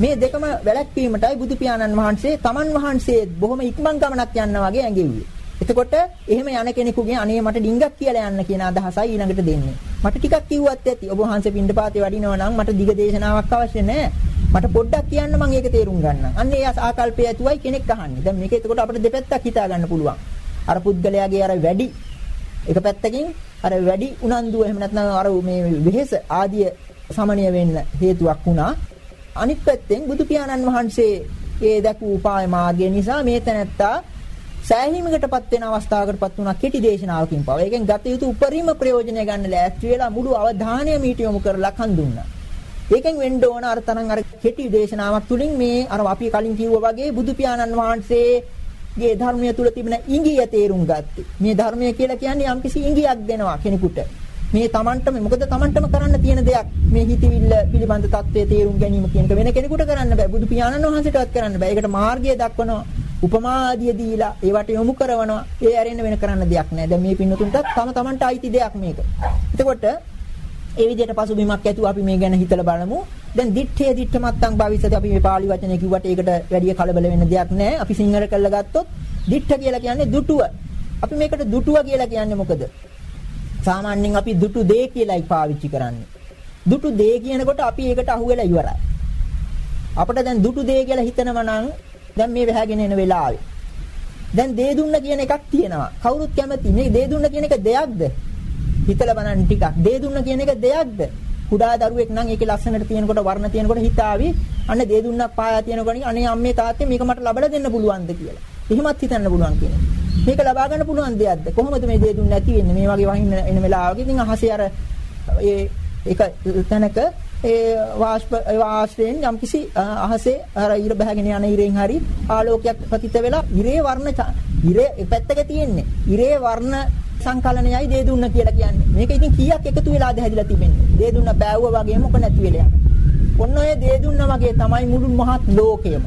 මේ දෙකම වැළැක්වීමටයි බුදු පියාණන් වහන්සේ තමන් වහන්සේ බොහොම ඉක්මන් ගමනක් යන්න වගේ ඇඟෙව්වේ එතකොට එහෙම යන කෙනෙකුගේ අනේ මට ඩිංගක් කියලා යන්න කියන අදහසයි ඊළඟට දෙන්නේ. මට ටිකක් කිව්වත් ඇති. ඔබ වහන්සේ පින්ඩපාතේ වඩිනවා නම් මට දිග දේශනාවක් අවශ්‍ය නැහැ. මට පොඩ්ඩක් කියන්න මම ඒක තේරුම් ගන්නම්. අන්න ඒ ආකල්පය ඇතුවයි කෙනෙක් අහන්නේ. දැන් මේක එතකොට අපිට දෙපැත්තක් හිතා ගන්න පුළුවන්. අර පුද්ගලයාගේ අර වැඩි එක පැත්තකින් අර වැඩි උනන්දුව එහෙම නැත්නම් අර මේ වෙහෙස ආදිය සමනය වෙන්න හේතුවක් වුණා. අනිත් පැත්තෙන් බුදු පියාණන් වහන්සේ ඒ දැකූ උපාය මාර්ගය නිසා මේ තැනැත්තා සෑහීමකටපත් වෙන අවස්ථාවකටපත් වුණා කෙටි දේශනාවකින් පව. ඒකෙන් ගත යුතු උපරිම ප්‍රයෝජනය ගන්න ලෑස්ති වෙලා මුළු අවධානය මීට යොමු කරලා කන් දුන්නා. ඒකෙන් වෙන්න ඕන අර තරම් අර කෙටි දේශනාවක් තුලින් මේ අර අපි කලින් කිව්වා වගේ බුදු පියාණන් වහන්සේගේ ධර්මය තුල තිබෙන ඉඟිය තේරුම් ගත්තේ. මේ ධර්මය කියලා කියන්නේ යම්කිසි ඉඟියක් දෙනවා කෙනෙකුට. මේ Tamanටම මොකද Tamanටම කරන්න තියෙන දෙයක් මේ හිතවිල්ල පිළිබඳ தත්ත්වයේ තේරුම් ගැනීම කියන එක වෙන කෙනෙකුට කරන්න බෑ බුදු පියාණන් වහන්සේටවත් කරන්න බෑ ඒකට මාර්ගය දක්වනවා උපමාදිය දීලා ඒවට යොමු කරනවා. ඒ ඇරෙන්න වෙන කරන්න දෙයක් නැහැ. දැන් මේ පින්නතුන්ට තම තමන්ට අයිති දෙයක් මේක. එතකොට ඒ විදිහට පසුබිමක් ඇතුව අපි මේ ගැන හිතලා බලමු. දැන් දිත්තේ දිත්ත මත්තං භවිසති අපි මේ pāli වචනේ කිව්වට ඒකට වැඩි කලබල වෙන්න දෙයක් නැහැ. අපි සිංහල කරලා ගත්තොත් දිත්ත කියලා කියන්නේ දුටුව. අපි මේකට දුටුව කියලා කියන්නේ මොකද? සාමාන්‍යයෙන් අපි දුටු දේ කියලායි පාවිච්චි කරන්නේ. දුටු දේ කියනකොට අපි ඒකට අහු වෙලා ඉවරයි. අපිට දැන් දුටු දේ කියලා හිතනවා නම් දැන් මේ වැහැගෙන එන වෙලාවේ. දැන් දේ දුන්න කියන එකක් තියෙනවා. කවුරුත් කැමති මේ දේ දුන්න කියන එක දෙයක්ද? හිතලා බලන්න ටිකක්. දේ දුන්න කියන එක දෙයක්ද? කුඩා දරුවෙක් නම් ඒකේ ලස්සනට තියෙනකොට වර්ණ තියෙනකොට හිතාවි අන්න දේ දුන්නක් පායා තියෙනකොට අනේ අම්මේ තාත්තේ මේක මට ලබලා දෙන්න පුළුවන්ද කියලා. එහෙමත් හිතන්න පුළුවන් කියන්නේ. මේක ලබා ගන්න පුළුවන් දෙයක්ද? කොහොමද මේ දේ දුන්න නැති වෙන්නේ? මේ වගේ වහින්න එන වෙලාවක ඉතින් අහසේ අර ඒ එක තැනක ඒ වාෂ්ප වාෂ්පයෙන් යම්කිසි අහසේ අර ඉර බහගෙන යන ඉරෙන් හරි ආලෝකයක් පතිත වෙලා ඉරේ වර්ණ ඉරේ පැත්තක තියෙන්නේ ඉරේ වර්ණ සංකලනයයි දේ දුන්න කියලා කියන්නේ. මේක ඉතින් කීයක් එකතු වෙලාද හැදිලා තිබෙන්නේ. දේ දුන්න බෑවුවා වගේ මොක නැති වෙලා ඔන්න ඔය දේ දුන්න වගේ තමයි මුළු මහත් ලෝකයම.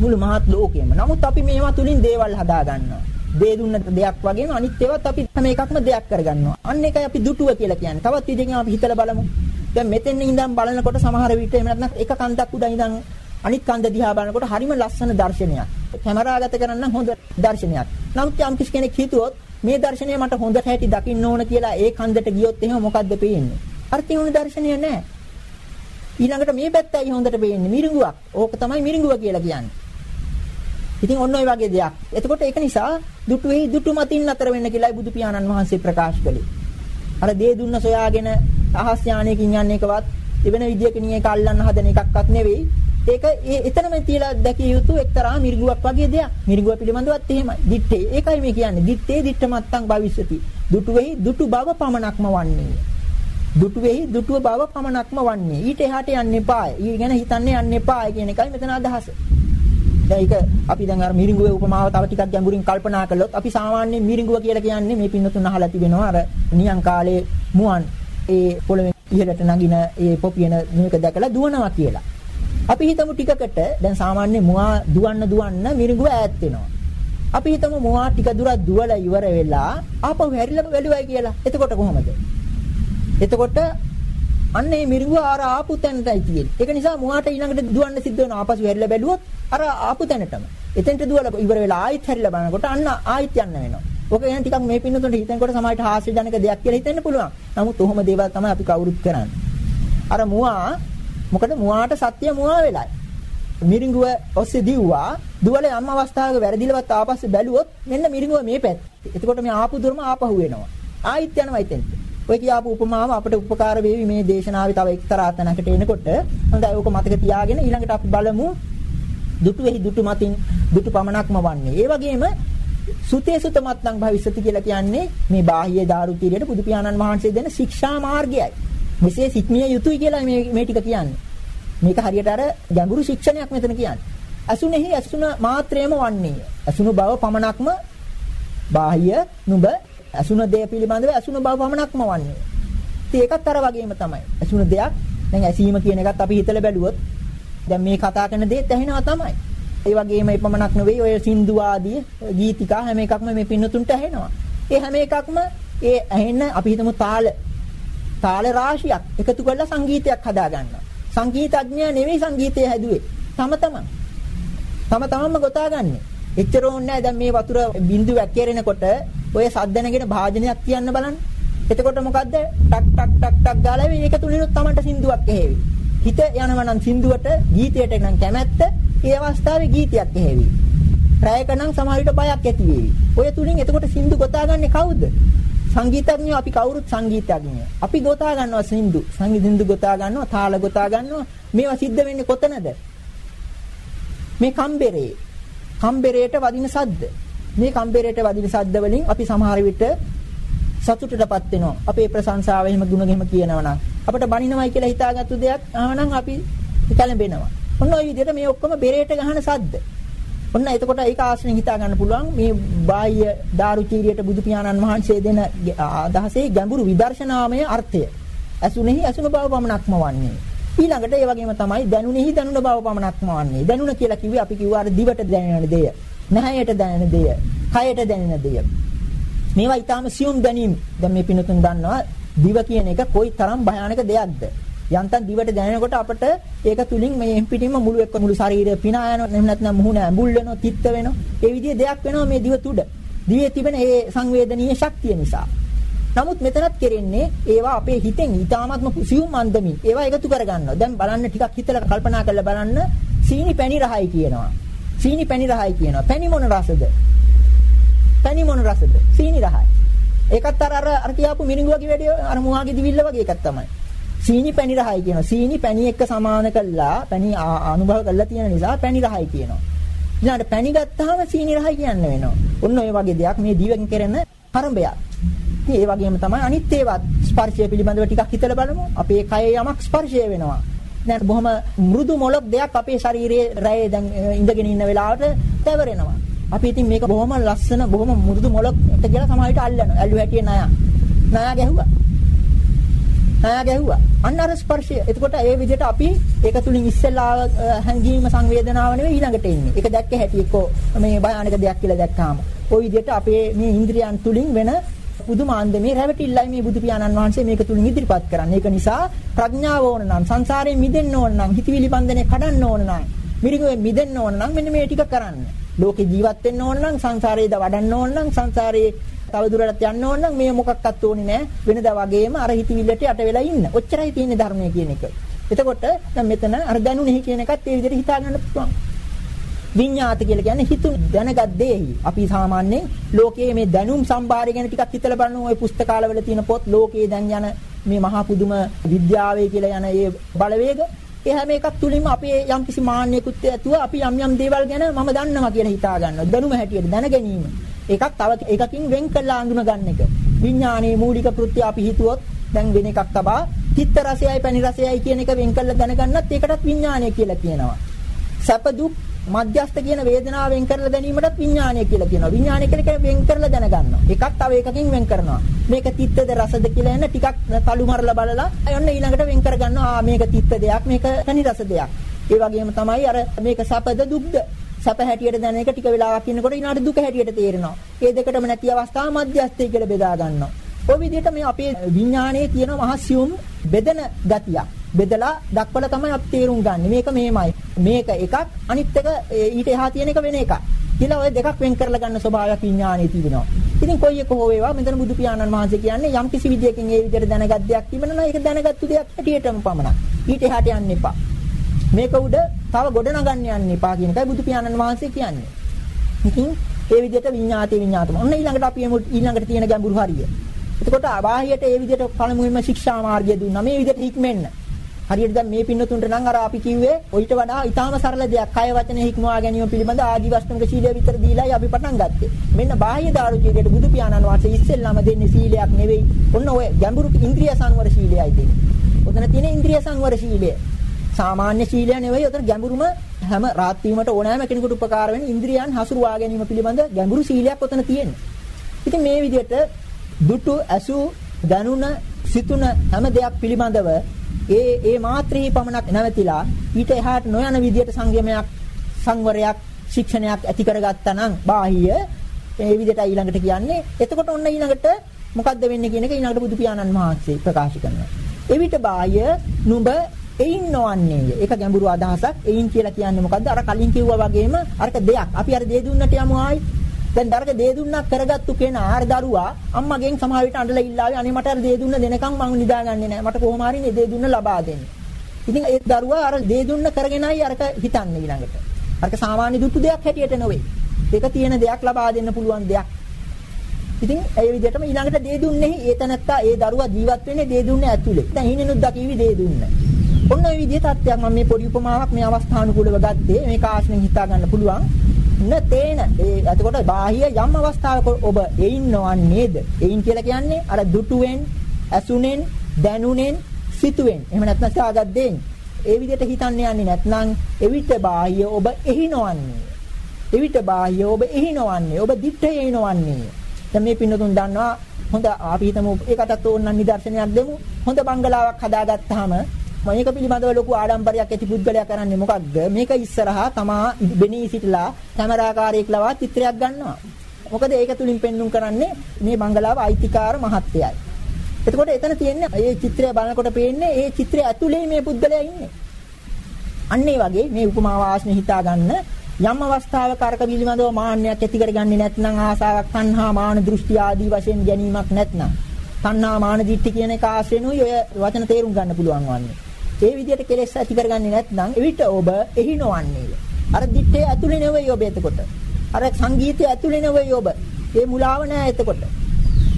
මුළු මහත් ලෝකයම. නමුත් අපි මේවා තුලින් දේවල් හදා ගන්නවා. දේ දුන්න දෙයක් වගේම අනිත් ඒවාත් අපි හැම එකක්ම දෙයක් කරගන්නවා. අන්න එකයි අපි දුටුව කියලා කියන්නේ. තවත් විදිහකින් අපි හිතලා බලමු. දැන් මෙතෙන් ඉඳන් බලනකොට සමහර විට එහෙම නැත්නම් එක කන්දක් උඩ ඉඳන් අනිත් කන්ද දිහා බලනකොට හරිම ලස්සන දර්ශනයක්. කැමරාගත කරන්න හොඳ දර්ශනයක්. නමුත් යම් කිසි කෙනෙක් හිතුවොත් මේ දර්ශනය මට හොඳට හැටි දකින්න ඕන කියලා ඒ කන්දට ගියොත් එහෙම මොකද්ද පේන්නේ? අර තියුණු දර්ශනය නෑ. ඊළඟට මේ පැත්තයි හොඳට පේන්නේ මිරිඟුවක්. ඕක තමයි මිරිඟුව කියලා කියන්නේ. ඉතින් ඔන්න ඔය වගේ දෙයක්. එතකොට ඒක නිසා දුටුවේ දුටු මතින් අතර වෙන්න කියලායි බුදු පියාණන් වහන්සේ ප්‍රකාශ කළේ. අර දේ දුන්න සොයාගෙන අහස් යානයකින් යන්න එකවත් එවන විදියකින් ඒක අල්ලන්න හදන එකක්වත් නෙවෙයි. ඒක ඒ එතනම තියලා දැකිය යුතු එක්තරා මිරිගුවක් වගේ දෙයක්. මිරිගුව පිළිබඳවත් එහෙමයි. දිත්තේ. ඒකයි මේ කියන්නේ. දිත්තේ දිට්ඨ මත්තං භවිෂති. දුටුවේහි දුටු බව පමණක්ම වන්නේ. දුටුවේහි දුටුව බව පමණක්ම වන්නේ. ඊට එහාට යන්න එපාය. ඊ ගැන හිතන්න යන්න එපාය කියන එකයි මෙතන අදහස. දැන් ඒක අපි දැන් අර මිරිඟුවේ උපමාව තව ටිකක් ගැඹුරින් කල්පනා කළොත් අපි සාමාන්‍යයෙන් මිරිඟුව කියලා කියන්නේ මේ පින්නතුන් අහලා තිබෙනවා අර නියං කාලේ මුවන් ඒ පොළවේ ඉහළට නගින ඒ පොපියන මේක දැකලා දුවනවා කියලා. අපි හිතමු ටිකකට දැන් සාමාන්‍ය මුවා දුවන්න දුවන්න මිරිඟුව ඈත් වෙනවා. අපි හිතමු මුවා ටික දුරක් දුවලා ඉවර වෙලා ආපහු හැරිලා වැළුවයි කියලා. එතකොට කොහොමද? එතකොට අන්න ඒ මිරිඟුව අර ආපු තැනටයි තියෙන්නේ. ඒක නිසා මුවාට ඊළඟට දුවන්න සිද්ධ වෙනවා. ආපසු හැරිලා බැලුවොත් අර ආපු තැනටම. එතෙන්ට දුවලා ඉවර වෙලා ආයෙත් හැරිලා බලනකොට අන්න ආයෙත් යන්න වෙනවා. ඔක ගැන ටිකක් මේ පින්නතුන්ට හිතෙනකොට සමාජයට හාස්‍යජනක දෙයක් කියලා හිතෙන්න පුළුවන්. නමුත් ඔහොම දේවල් තමයි අපි කවුරුත් කරන්නේ. අර මුවා මොකද මුවාට සත්‍ය මුවා වෙලයි. මිරිඟුව ඔස්සේ දිව්වා දුවල යම් අවස්ථාවක වැරදිලවත් ආපස්සේ බැලුවොත් මෙන්න මිරිඟුව මේ පැත්තේ. එතකොට මේ ආපු දුරම ආපහු වෙනවා. ආයිත් යනවා ඉතින්. ඔය කියාපු උපමාව අපට උපකාර වේවි මේ දේශනාවේ තව එක්තරා තැනකට එනකොට. හොඳයි ඕක මතක තියාගෙන ඊළඟට අපි බලමු දුටු වෙහි දුටු මතින් දුටු පමණක්ම වන්නේ. ඒ වගේම සුතේ සුතමත්නම් භවිෂති කියලා කියන්නේ මේ බාහ්‍ය දාරුතීරයට බුදු පියාණන් වහන්සේ දෙන ශික්ෂා මාර්ගයයි. මෙසේ සික්මිය යුතුයි කියලා මේ මේ ටික කියන්නේ. මේක හරියට අර ගැඹුරු ශික්ෂණයක් මෙතන කියන්නේ. අසුනේහි අසුන මාත්‍රයම වන්නේ. අසුන බව පමණක්ම බාහ්‍ය නුඹ අසුන දෙය පිළිබඳව අසුන බව පමණක්ම වන්නේ. ඉතින් ඒකත් අර වගේම තමයි. අසුන දෙයක් දැන් ඇසීම කියන එකත් අපි හිතලා බැලුවොත් දැන් මේ කතා කරන දේත් ඇහෙනවා තමයි. ඒ වගේම එපමණක් නෙවෙයි ඔය සින්දු ආදී ගීතිකා හැම එකක්ම මේ පින්නතුන්ට ඇහෙනවා. ඒ හැම එකක්ම ඒ ඇහෙන අපි හිතමු තාල තාල රාශියක් එකතු කරලා සංගීතයක් හදා ගන්නවා. සංගීතඥයා නෙවෙයි සංගීතය හැදුවේ. තම තමන්. තම තමන්ම ගොතාගන්නේ. එච්චර ඕනේ නැහැ දැන් මේ වතුර බින්දුව ඇක්කේරෙනකොට ඔය සද්ද නැගෙන භාජනයක් කියන්න බලන්න. එතකොට මොකද්ද? ටක් ටක් ටක් ටක් ගාලා මේක තුලිනුත් Tamanට සින්දුවක් ඇහෙවි. හිත යනවා නම් සින්දුවට ගීතයට නම් කැමැත්ත ඒ අවස්ථාවේ ගීතයක් ඇහෙවි. ප්‍රයක නම් සමහර විට බයක් ඇති වෙවි. ඔය තුලින් එතකොට සින්දු ගොතාගන්නේ කවුද? සංගීතඥයෝ අපි කවුරුත් සංගීතඥයෝ. අපි ගොතා ගන්නවා සින්දු. සංගීත සින්දු ගොතා ගන්නවා, තාල ගොතා ගන්නවා. මේවා සිද්ධ වෙන්නේ කොතනද? මේ කම්බරේ. කම්බරේට වදින සද්ද. මේ කම්බරේට වදින සද්ද වලින් අපි සමහර විට සතුටටපත් වෙනවා. අපේ ප්‍රශංසාව එහෙම ගුණ ගෙම කියනවා නම් අපිට බනිනවයි කියලා හිතාගත්තු දෙයක් ආවනම් අපි කැළඹෙනවා. ඔන්න ඔය විදිහට මේ ඔක්කොම බෙරේට ගහන සද්ද. ඔන්න එතකොට ඒක ආශ්‍රයෙන් හිතා ගන්න පුළුවන් මේ බාහ්‍ය දාරුචීරියට බුදු පියාණන් වහන්සේ දෙන අදහසේ ගැඹුරු විදර්ශනාමය අර්ථය. අසුනේහි අසුන බව පමණක්ම වන්නේ. ඊළඟට ඒ වගේම තමයි දැනුනේහි දැනුන බව පමණක්ම වන්නේ. දැනුන කියලා කිව්වේ අපි කිව්වා අර දිවට දැනෙන දෙය, නැහැයට දැනෙන දෙය, කයට දැනෙන දෙය. මේවා ඊටාම සියුම් දැනීම්. දැන් මේ පිනතුන් දන්නවා දිව කියන එක කොයි තරම් භයානක දෙයක්ද. යන්තම් දිවට දැනෙනකොට අපට ඒක තුලින් මේ පිටින්ම මුළු එක්ක මුළු ශරීරය පිනා යනවා එහෙම නැත්නම් මුහුණ ඇඹුල් වෙනවා තිත්ත වෙනවා ඒ විදිහේ දෙයක් වෙනවා මේ දිව තුඩ දිවේ තිබෙන ඒ සංවේදනීය ශක්තිය නිසා නමුත් මෙතනත් කෙරෙන්නේ ඒවා අපේ හිතෙන් ඊටාත්ම සියුම් අන්දමින් ඒවා එකතු කරගන්නවා. දැන් බලන්න ටිකක් හිතලා කල්පනා කරලා බලන්න. සීනි පැණි රහයි කියනවා. සීනි පැණි රහයි කියනවා. පැණි මොන රසද? පැණි මොන රසද? සීනි රහයි. ඒකත් අර අර කියාපු මිරිඟු වගේ වැඩි අර මුවාගේ දිවිල්ල වගේ එකක් තමයි. සීනි පැණි රහයි කියනවා. සීනි පැණි එක්ක සමාන කළා. පැණි අනුභව කරලා තියෙන නිසා පැණි රහයි කියනවා. ඊළඟට පැණි ගත්තාම සීනි රහයි කියන්න වෙනවා. ඔන්න ඔය වගේ දෙයක් මේ දිවෙන් කරන හරඹයක්. ඉතින් ඒ වගේම තමයි අනිත් ඒවත් ස්පර්ශය පිළිබඳව ටිකක් හිතලා බලමු. අපේ කයේ යමක් ස්පර්ශය වෙනවා. දැන් බොහොම මෘදු මොලොක් දෙයක් අපේ ශරීරයේ රැයේ දැන් ඉඳගෙන ඉන්න වෙලාවට තැවරෙනවා. අපි ඉතින් මේක බොහොම ලස්සන බොහොම මෘදු මොලොක් කියලා සමාහිට අල්ලනවා. ඇල්ලු හැටියේ නයා. නයා ගැහුවා. නෑ ගැහුවා. අන්න අර ස්පර්ශය. එතකොට ඒ විදිහට අපි ඒක තුලින් ඉස්සෙල්ලා හැංගීම සංවේදනාව නෙවෙයි ඊළඟට එන්නේ. ඒක දැක්ක හැටි එක්කෝ මේ භයානක දෙයක් කියලා දැක්කාම. ওই විදිහට අපේ මේ ඉන්ද්‍රියන් තුලින් වෙන පුදුමාන්දමේ රැවටිල්ලයි මේ බුදු පියාණන් වහන්සේ මේක තුලින් ඉදිරිපත් කරන්නේ. ඒක නිසා ප්‍රඥාව ඕන නම් සංසාරයෙන් මිදෙන්න ඕන නම් හිතවිලි බන්ධනේ කඩන්න ඕන නම් මිරිඟුවෙන් මිදෙන්න ඕන නම් මෙන්න මේ ටික කරන්න. ලෝකේ ජීවත් වෙන්න ඕන නම් සංසාරයේ වඩන්න ඕන නම් සංසාරයේ තව දුරටත් යන්න ඕන නම් මේ මොකක්වත් ඕනේ නැහැ. වෙනදා වගේම අර හිතවිල්ලට යට වෙලා ඉන්න. ඔච්චරයි තියෙන්නේ ධර්මය කියන එක. එතකොට දැන් මෙතන අර දැනුනේ කියන එකත් ඒ විදිහට හිතා ගන්න පුළුවන්. විඤ්ඤාත කියලා කියන්නේ හිතු දැනගත් දෙෙහි. අපි සාමාන්‍යයෙන් ලෝකයේ මේ දැනුම් සම්භාරය ගැන ටිකක් හිතලා බලනවා. ওই පුස්තකාලවල තියෙන පොත් ලෝකයේ දැන් යන මේ මහා පුදුම විද්‍යාවේ කියලා යන ඒ බලවේග ඒ හැම එකක් තුලින්ම අපේ යම්කිසි මාන්නයකුත් ඇතුව අපි යම් යම් දේවල් ගැන මම දන්නවා කියලා හිතා ගන්නවා. දැනුම හැටියට දැන ගැනීම. එකක් තව එකකින් වෙන් කළා අඳුන ගන්න එක. විඥානයේ මූලික කෘත්‍ය අපි හිතුවොත් දැන් වෙන එකක් තබා චිත්ත රසයයි පැණි රසයයි කියන එක වෙන් කළා දැනගන්නත් ඒකටත් විඥානය කියලා කියනවා. සැප දුක් මධ්‍යස්ත කියන වේදනාව වෙන් කරලා දැනීමටත් විඥානය කියලා කියනවා. විඥානය කියලා වෙන් කරලා දැනගන්නවා. එකක් තව එකකින් වෙන් කරනවා. මේක තිත්තද රසද කියලා එන ටිකක් තලු මරලා බලලා අයන්න ඊළඟට වෙන් කරගන්නවා. ආ මේක තිත්ත දෙයක් මේක තනි රස දෙයක්. ඒ වගේම තමයි අර මේක සැපද දුක්ද සැප හැටියට දැන එක ටික වෙලාවක් ඉන්නකොට ඊනාට දුක හැටියට තේරෙනවා. ඒ දෙකටම නැති අවස්ථාව මධ්‍යස්ථය කියලා බෙදා ගන්නවා. ඔය විදිහට මේ අපේ විඥානයේ තියෙන මහා සියුම් බෙදෙන ගතියක්. බෙදලා දක්වලා තමයි අපි තේරුම් ගන්න. මේක මෙහෙමයි. මේක එකක් අනිත් එක ඊට එහා තියෙන එක වෙන එකක්. කියලා ඔය දෙකක් වෙන් කරලා ගන්න ස්වභාවයක් විඥානයේ තිබෙනවා. ඉතින් කොයි එක හෝ වේවා මෙතන බුදු පියාණන් වහන්සේ කියන්නේ යම් කිසි විදියකින් ඒ විදිහට දැනගත් දෙයක් තිබෙනවා ඒක දැනගත්තු දෙයක් හැටියටම පමණක්. ඊට එහාට යන්න එපා. මේක උඩ තව ගොඩ නගන්න යන්න එපා කියන එකයි බුදු පියාණන් වහන්සේ කියන්නේ. ඉතින් ඒ විදිහට විඤ්ඤාති විඤ්ඤාතම. ඔන්න ඊළඟට අපි එමු ඊළඟට තියෙන ගැඹුරු හරිය. එතකොට බාහියට ඒ විදිහට පළමුවෙන්ම ශික්ෂා මාර්ගය දුන්නා. මේ විදිහට හික්මෙන්න. හරියට දැන් මේ පින්නතුන්ට නම් අර අපි කිව්වේ ඔయిత වඩා ඊටාම සරල දෙයක්. කය වචනේ හික්මවා ගැනීම පිළිබඳ ආදිවස්තුන්ගේ සීලය විතර දීලායි අපි පටන් ගත්තේ. මෙන්න බාහ්‍ය දාරුචීයට බුදු පියාණන් වහන්සේ ඉස්සෙල්ලාම දෙන්නේ සීලයක් නෙවෙයි. ඔන්න ඔය ගැඹුරු ඉන්ද්‍රිය සංවර සීලයයි දෙන්නේ. ඔතන තියෙන ඉන්ද්‍රිය සංවර සීලය. සාමාන්‍ය සීලය නෙවෙයි ඔතන ගැඹුරුම හැම රාත් වීමට ඕනෑම කෙනෙකුට උපකාර වෙන ඉන්ද්‍රියන් හසුරුවා ගැනීම පිළිබඳ ගැඹුරු සීලයක් ඔතන තියෙනවා. ඉතින් මේ විදිහට දුටු ඇසු දැනුණ සිතුන හැම දෙයක් පිළිබඳව ඒ ඒ මාත්‍රී පමණක් නැවතිලා ඊට එහාට නොයන විදියට සංයමයක් සංවරයක් ශික්ෂණයක් ඇති කරගත්තා නම් බාහිය ඒ විදිහට ඊළඟට කියන්නේ එතකොට ඔන්න ඊළඟට මොකද්ද වෙන්නේ කියන එක ඊළඟට බුදු පියාණන් වහන්සේ ප්‍රකාශ කරනවා. එවිට බාහිය නුඹ එයින් නොවන්නේය. ඒක ගැඹුරු අදහසක්. එයින් කියලා කියන්නේ මොකද්ද? අර කලින් කිව්වා වගේම අරක දෙයක්. අපි අර දේ දුන්නට යමු ආයි. දැන් දරක දේ දුන්නක් කරගත්තු කෙනා අර දරුවා අම්මගෙන් සමහර විට අඬලා ඉල්ලාවේ අනේ මට අර දේ දුන්න දෙනකම් මං නිදාගන්නේ නැහැ. මට කොහොම හරි මේ දේ දුන්න ලබා දෙන්න. ඉතින් ඒ දරුවා අර දේ දුන්න කරගෙනයි අරක හිතන්නේ ඊළඟට. අරක සාමාන්‍ය දුටු දෙයක් හැටියට නෙවෙයි. ඒක තියෙන දෙයක් ලබා දෙන්න පුළුවන් දෙයක්. ඉතින් ඒ විදිහටම ඊළඟට දේ දුන්නේ ඒ තනත්තා ඒ දරුවා ජීවත් වෙන්නේ දේ දුන්නේ ඇතුලේ. දැන් හිනෙනුත් දකීවි දේ දුන්න. ඔන්න ඔය විදිහේ තත්ත්වයක් මම මේ පොඩි උපමාවක් මේ අවස්ථානුකූලව ගත්තේ. මේක ආශ්‍රයෙන් හිතා ගන්න පුළුවන්. න තේන ඒ එතකොට බාහිය යම් අවස්ථාවක ඔබ එයින් නොවන්නේද? එයින් කියලා කියන්නේ අර දුටුවෙන්, ඇසුනෙන්, දැනුනෙන්, සිතුවෙන්. එහෙම නැත්නම් සාගත් දෙයින්. ඒ විදිහට හිතන්නේ යන්නේ නැත්නම් එවිට බාහිය ඔබ එහි නොවන්නේ. එවිට බාහිය ඔබ එහි නොවන්නේ. ඔබ දිත්තේ නොවන්නේ. දැන් මේ පින්නතුන් දන්නවා හොඳ අපි හිතමු ඒකටත් ඕනනම් නිදර්ශනයක් දෙමු. හොඳ බංගලාවක් හදාගත්තාම මේක පිළිබඳව ලොකු ආඩම්බරයක් ඇති පුද්ගලයා කරන්නේ මොකක්ද? මේක ඉස්සරහා තමා බෙනී සිටලා කැමරාකාරයෙක් ලවා චිත්‍රයක් ගන්නවා. මොකද ඒක තුලින් පෙන්눔 කරන්නේ මේ බංගලාව අයිතිකාර මහත්තයයි. එතකොට එතන තියෙන්නේ මේ චිත්‍රය බලනකොට පේන්නේ මේ චිත්‍රය ඇතුලේ මේ පුද්ගලයා ඉන්නේ. අන්න ඒ වගේ මේ උපමාව ආශ්නේ හිතා ගන්න යම් අවස්ථාවක අරක පිළිබඳව මාන්නයක් ඇති කරගන්නේ නැත්නම් ආසාවක් තණ්හා මාන දෘෂ්ටි ආදී වශයෙන් ගැනීමක් නැත්නම් තණ්හා මාන දිට්ඨි කියන එක ආශ්‍රේනුයි ඔය වචන තේරුම් ගන්න පුළුවන් වන්නේ. ඒ විදිහට කෙලෙස් ඇති කරගන්නේ නැත්නම් එවිට ඔබ එහි නොවන්නේය. අර දිත්තේ ඇතුලේ නෙවෙයි ඔබ එතකොට. අර සංගීතය ඇතුලේ නෙවෙයි ඔබ. ඒ මුලාව නෑ එතකොට.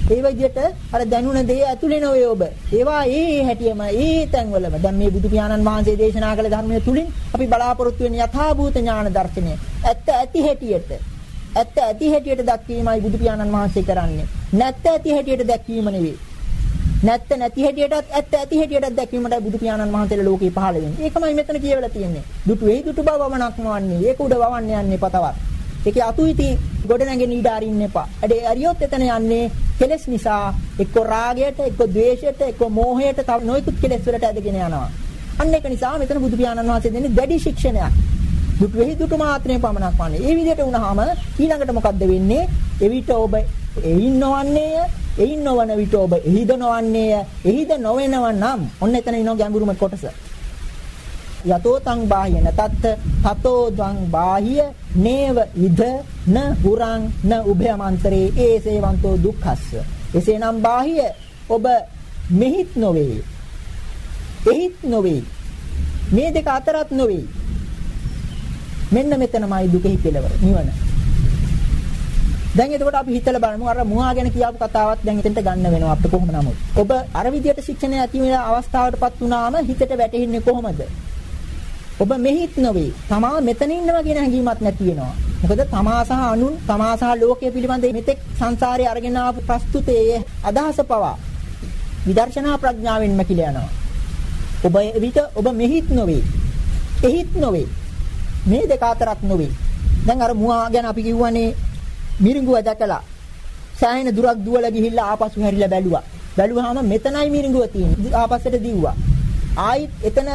ඒ විදිහට අර දැනුණ දේ ඇතුලේ නෙවෙයි ඔබ. ඒවා ඒ හැටියම ඒ තැන්වලම දැන් මේ බුදු පියාණන් වහන්සේ දේශනා කළ ධර්මයේ තුලින් අපි බලාපොරොත්තු වෙන යථාභූත ඥාන දර්ශනය. ඇත්ත ඇති හැටියට ඇත්ත ඇති හැටියට දැක්වීමයි බුදු පියාණන් වහන්සේ කරන්නේ. නැත්ත ඇති හැටියට දැක්වීම නෙවෙයි. නැත්ත නැති හැටියටත් ඇත්ත ඇති හැටියටත් දැක්වීමටයි බුදු පියාණන් වහන්සේලා ලෝකේ පහළ වෙන්නේ. ඒකමයි මෙතන කියවලා තියෙන්නේ. දුටු වෙයි දුටු බව වමනක්ම වන්නේ. ඒක උඩ වවන්න යන්නේ පතවත්. ඒකේ අතුයිති ගොඩ නැගෙන ඊඩ අරින්න එපා. ඇඩේ අරියොත් එතන යන්නේ කෙලෙස් නිසා එක්ක රාගයට, එක්ක ද්වේෂයට, එක්ක මෝහයට තව නොයෙකුත් කෙලෙස් වලට ඇදගෙන යනවා. අන්න ඒක නිසා මෙතන බුදු පියාණන් වහන්සේ දෙන්නේ දැඩි ශික්ෂණයක්. දුටු වෙහි දුටු මාත්‍රේ පමණක් වන්නේ. ඒ විදිහට වුණාම ඊළඟට මොකද්ද වෙන්නේ? එවිට ඔබ එයින් නොවන්නේය එයින් නොවන විට ඔබ එහිද නොවන්නේය. එහිද නොවෙනව නම් ඔන්න එතන ඉනෝ ගැඹුරුම කොටස. යතෝ තං බාහ්‍යන තත්ත තතෝ ද්වං බාහ්‍ය නේව ඉද න හුරං න උභයමන්තරේ ඒසේවන්තෝ දුක්ඛස්ස. එසේනම් බාහ්‍ය ඔබ මෙහිත් නොවේ. එහිත් නොවේ. මේ දෙක අතරත් නොවේ. මෙන්න මෙතනමයි දුකෙහි කෙලවර නිවන. දැන් එතකොට අපි හිතලා බලමු අර මුවා ගැන කියාපු කතාවත් දැන් එතෙන්ට ගන්න වෙනවා අපිට කොහොම නමුත්. ඔබ අර විදියට ශික්ෂණය ඇති වෙන අවස්ථාවටපත් වුණාම හිතට වැටෙන්නේ කොහොමද? ඔබ මෙහිත් නොවේ. තමා මෙතන ඉන්නවා කියන හැඟීමක් නැති වෙනවා. මොකද තමා සහ අනුන් තමා සහ ලෝකය පිළිබඳ මෙතෙක් සංසාරේ අරගෙන ආපු ප්‍රස්තුතයේ අදහස පවා විදර්ශනා ප්‍රඥාවෙන්ම කියලා යනවා. ඔබ විත ඔබ මෙහිත් නොවේ. එහිත් නොවේ. මේ දෙක අතරක් නොවේ. දැන් අර මුවා ගැන අපි කිව්වනේ මිරිඟුව දැකලා සෑහෙන දුරක් දුවලා ගිහිල්ලා ආපසු හැරිලා බැලුවා. බැලුවාම මෙතනයි මිරිඟුව තියෙන්නේ. ආපස්සට දිව්වා. ආයිත් එතන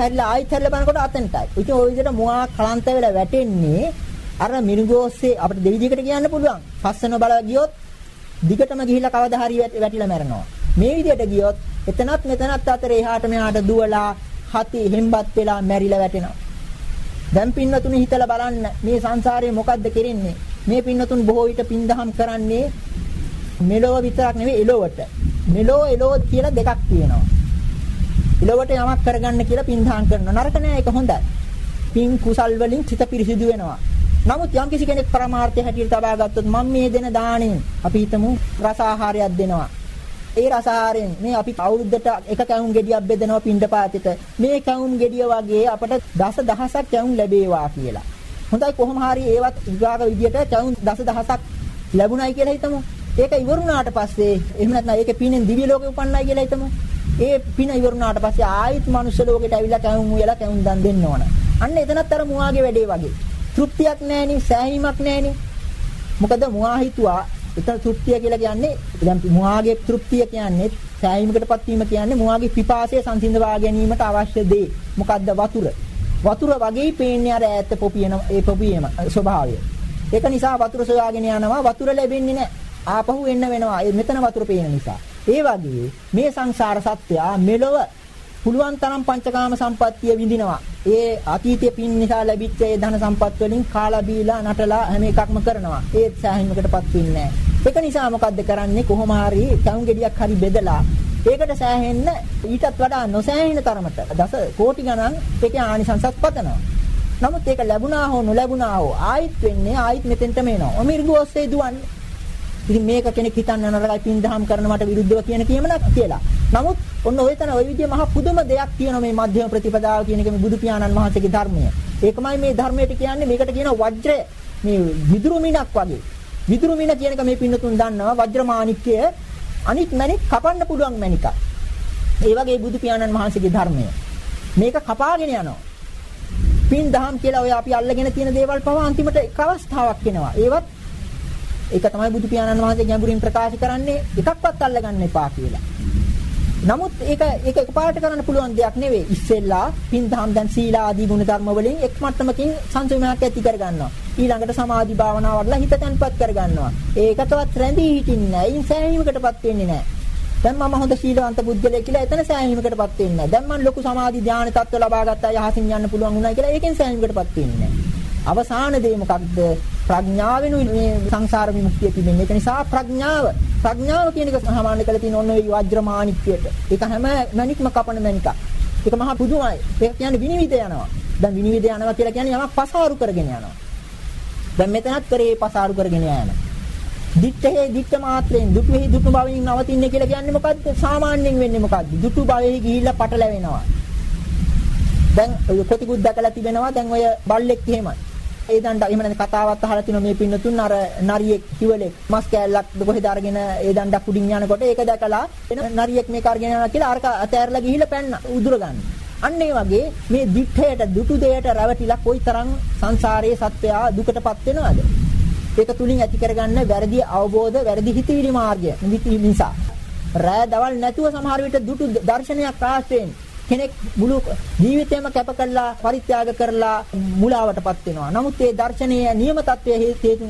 හැරිලා ආයිත් හැරිලා බලනකොට අතනටයි. ඉතින් ওই විදිහට මුවා කලන්ත වෙලා වැටෙන්නේ අර මිරිඟුව ඔස්සේ අපිට දෙවිදිහකට කියන්න පුළුවන්. පස්සන බල ගියොත් දිගටම ගිහිලා කවදා හරි වැටිලා මැරෙනවා. මේ විදිහට ගියොත් එතනත් මෙතනත් අතර එහාට මෙහාට දුවලා හති හෙම්බත් වෙලා මැරිලා වැටෙනවා. දැන් පින්නතුනි හිතලා බලන්න මේ සංසාරයේ මොකද්ද කරන්නේ? මේ පින්නතුන් බොහෝ විට පින්දහම් කරන්නේ මෙලොව විතරක් නෙවෙයි එලොවට. මෙලොව එලොව කියලා දෙකක් තියෙනවා. එලොවට යමක් කරගන්න කියලා පින්දහම් කරනවා. නරක නෑ ඒක හොඳයි. පින් කුසල් වලින් සිත පිරිසිදු වෙනවා. නමුත් යම් කිසි කෙනෙක් පරමාර්ථය හැටියට තබා ගත්තොත් මම මේ දෙන දාණයෙන් අපි හිතමු රස ආහාරයක් දෙනවා. ඒ රස ආහාරයෙන් මේ අපි අවුරුද්දට එක කැවුම් ගෙඩියක් බෙදනවා පින්ඩපාතෙට. මේ කැවුම් ගෙඩිය වගේ අපට දස දහසක් කැවුම් ලැබේවා කියලා. හොඳයි කොහොම හරි ඒවත් විභාග විදියට කැවුම් දස දහසක් ලැබුණයි කියලා හිතමු. ඒක ඉවරුණාට පස්සේ එහෙම නැත්නම් ඒකේ පිනෙන් දිව්‍ය ලෝකෙ උපන්නයි කියලා හිතමු. ඒ පින ඉවරුණාට පස්සේ ආයෙත් මනුෂ්‍ය ලෝකෙට ඇවිල්ලා කැවුම් උයලා කැවුම් දන් දෙන්න ඕන. අන්න එතනත් අර මුවාගේ වැඩේ වගේ. තෘප්තියක් නැහෙනි, සෑහීමක් නැහෙනි. මොකද මුවා හිතුවා එතන තෘප්තිය කියලා කියන්නේ දැන් මුවාගේ තෘප්තිය කියන්නේ සෑහීමකටපත් වීම කියන්නේ මුවාගේ පිපාසය සංසිඳවා ගැනීමට අවශ්‍ය දේ. මොකද්ද වතුර. වතුර වගේ පේන්නේ අර ඈත පොපියන ඒ පොපියම ස්වභාවය. ඒක නිසා වතුර සොයාගෙන යනවා වතුර ලැබෙන්නේ නැහැ. ආපහු එන්න වෙනවා. මෙතන වතුර පේන නිසා. ඒ වගේ මේ සංසාර සත්‍යය මෙලොව පුළුවන් තරම් පංචකාම සම්පත්තිය විඳිනවා. ඒ අතීතයේ පින් නිසා ලැබිච්ච ඒ ධන සම්පත් වලින් කාලා බීලා නටලා හැම එකක්ම කරනවා. ඒත් සෑහීමකටපත් වෙන්නේ ඒක නිසා මොකද්ද කරන්නේ කොහොම හරි තවුන් ගෙඩියක් හරි බෙදලා ඒකට සෑහෙන්න ඊටත් වඩා නොසෑහෙන තරමට දස කෝටි ගණන් ඒකේ ආනිසංසත් පතනවා. නමුත් ඒක ලැබුණා හෝ නොලැබුණා හෝ ආයිත් වෙන්නේ ආයිත් මෙතෙන්ටම එනවා. ඔමිර්ගු ඔස්සේ දුවන්නේ. ඉතින් මේක කෙනෙක් හිතන්න නරකයි පින්දහම් කරන මට විරුද්ධව කියන කීමනක් කියලා. නමුත් ඔන්න ඔය තන ඔය විදිය මහ පුදුම දෙයක් තියෙනවා මේ මධ්‍යම ප්‍රතිපදාව කියන එක මේ බුදු පියාණන් වහන්සේගේ ධර්මය. ඒකමයි මේ ධර්මයට කියන්නේ මේකට කියන වජ්‍රය මේ විදුරු මිණක් වගේ. විදුරු මින කියන එක මේ පින්නතුන් දන්නවා වජ්‍ර මාණික්කය අනිත් මණික් කපන්න පුළුවන් මණිකක්. ඒ වගේ බුදු පියාණන් වහන්සේගේ ධර්මය. මේක කපාගෙන යනවා. පින් දහම් කියලා ඔය අපි අල්ලගෙන තියෙන දේවල් පවා අන්තිමට එක අවස්ථාවක් එනවා. ඒවත් ඒක තමයි බුදු පියාණන් වහන්සේ ගැඹුරින් ප්‍රකාශ කරන්නේ එකක්වත් අල්ලගන්න එපා කියලා. නමුත් ඒක ඒක එකපාරට කරන්න පුළුවන් දෙයක් නෙවෙයි. ඉස්සෙල්ලා පින් දහම් දැන් සීල ආදී ගුණ ධර්ම වලින් එක් මට්ටමකින් සංසුමයක් ඇති කර ගන්නවා. ඊළඟට සමාධි භාවනාව වඩලා හිත තැන්පත් කර ගන්නවා. ඒකටවත් රැඳී හිටින්නේ නැහැ. ඉන් සෑහීමකටපත් වෙන්නේ නැහැ. දැන් මම හොඳ සීලවන්ත පුද්ගලයෙක් කියලා එතන සෑහීමකටපත් වෙන්නේ නැහැ. දැන් මම ලොකු සමාධි ධානය තත්ත්ව ලබා ගත්තා යහසින් යන්න පුළුවන් වුණා කියලා ඒකෙන් සෑහීමකටපත් වෙන්නේ නැහැ. අවසාන දේ මොකක්ද? ප්‍රඥාවෙනුයි මේ සංසාර විමුක්තිය තිබෙන්නේ. ඒක නිසා ප්‍රඥාව ප්‍රඥාව කියන එක සාමාන්‍ය කළ තියෙන ඔන්න ඔය වජ්‍රමාණික්කයට. ඒක හැම මණික්ම කපන මණිකක්. ඒක මහා පුදුමයි. ඒක කියන්නේ විනිවිද යනවා. දැන් විනිවිද යනවා කියලා කියන්නේ යමක් පසාරු කරගෙන යනවා. දැන් මෙතනත් කරේ පසාරු කරගෙන යනවා. දිත්තේ දිත්ත මාත්‍රයෙන් දුටුෙහි දුටු භවෙන් නවතින්නේ කියලා කියන්නේ මොකද්ද? සාමාන්‍යයෙන් වෙන්නේ මොකද්ද? දුටු භවෙහි ගිහිල්ලා පටලැවෙනවා. දැන් ඔය ප්‍රතිකුත් දැකලා තිබෙනවා දැන් ඔය බල්ලෙක් එහෙමයි. ඒ දණ්ඩ එහෙම නැත්නම් කතාවක් අහලා තිනවා මේ පින්නතුන් අර නරියෙක් කිවලෙක් මස් කෑල්ලක් කොහෙද අරගෙන ඒ දණ්ඩක් උඩින් යනකොට ඒක දැකලා එන නරියෙක් මේක අරගෙන යනවා කියලා අරක අතෑරලා ගිහිල්ලා පැන්න උදුර ගන්න. අන්න ඒ වගේ මේ දිත්තේට දුටු දෙයට රැවටිලා කොයිතරම් සංසාරයේ සත්වයා දුකටපත් වෙනවද? ඒක තුලින් ඇති කරගන්න වැරදි අවබෝධ වැරදි හිතවිලි මාර්ගය නිසා. රෑ දවල් නැතුව සමහර විට දුටු දර්ශනයක් ආශ්‍රයෙන් කෙනෙක් මුළු ජීවිතේම කැප කරලා පරිත්‍යාග කරලා මුලාවටපත් වෙනවා. නමුත් ඒ දර්ශනීය නියම தත්වයේ හේතු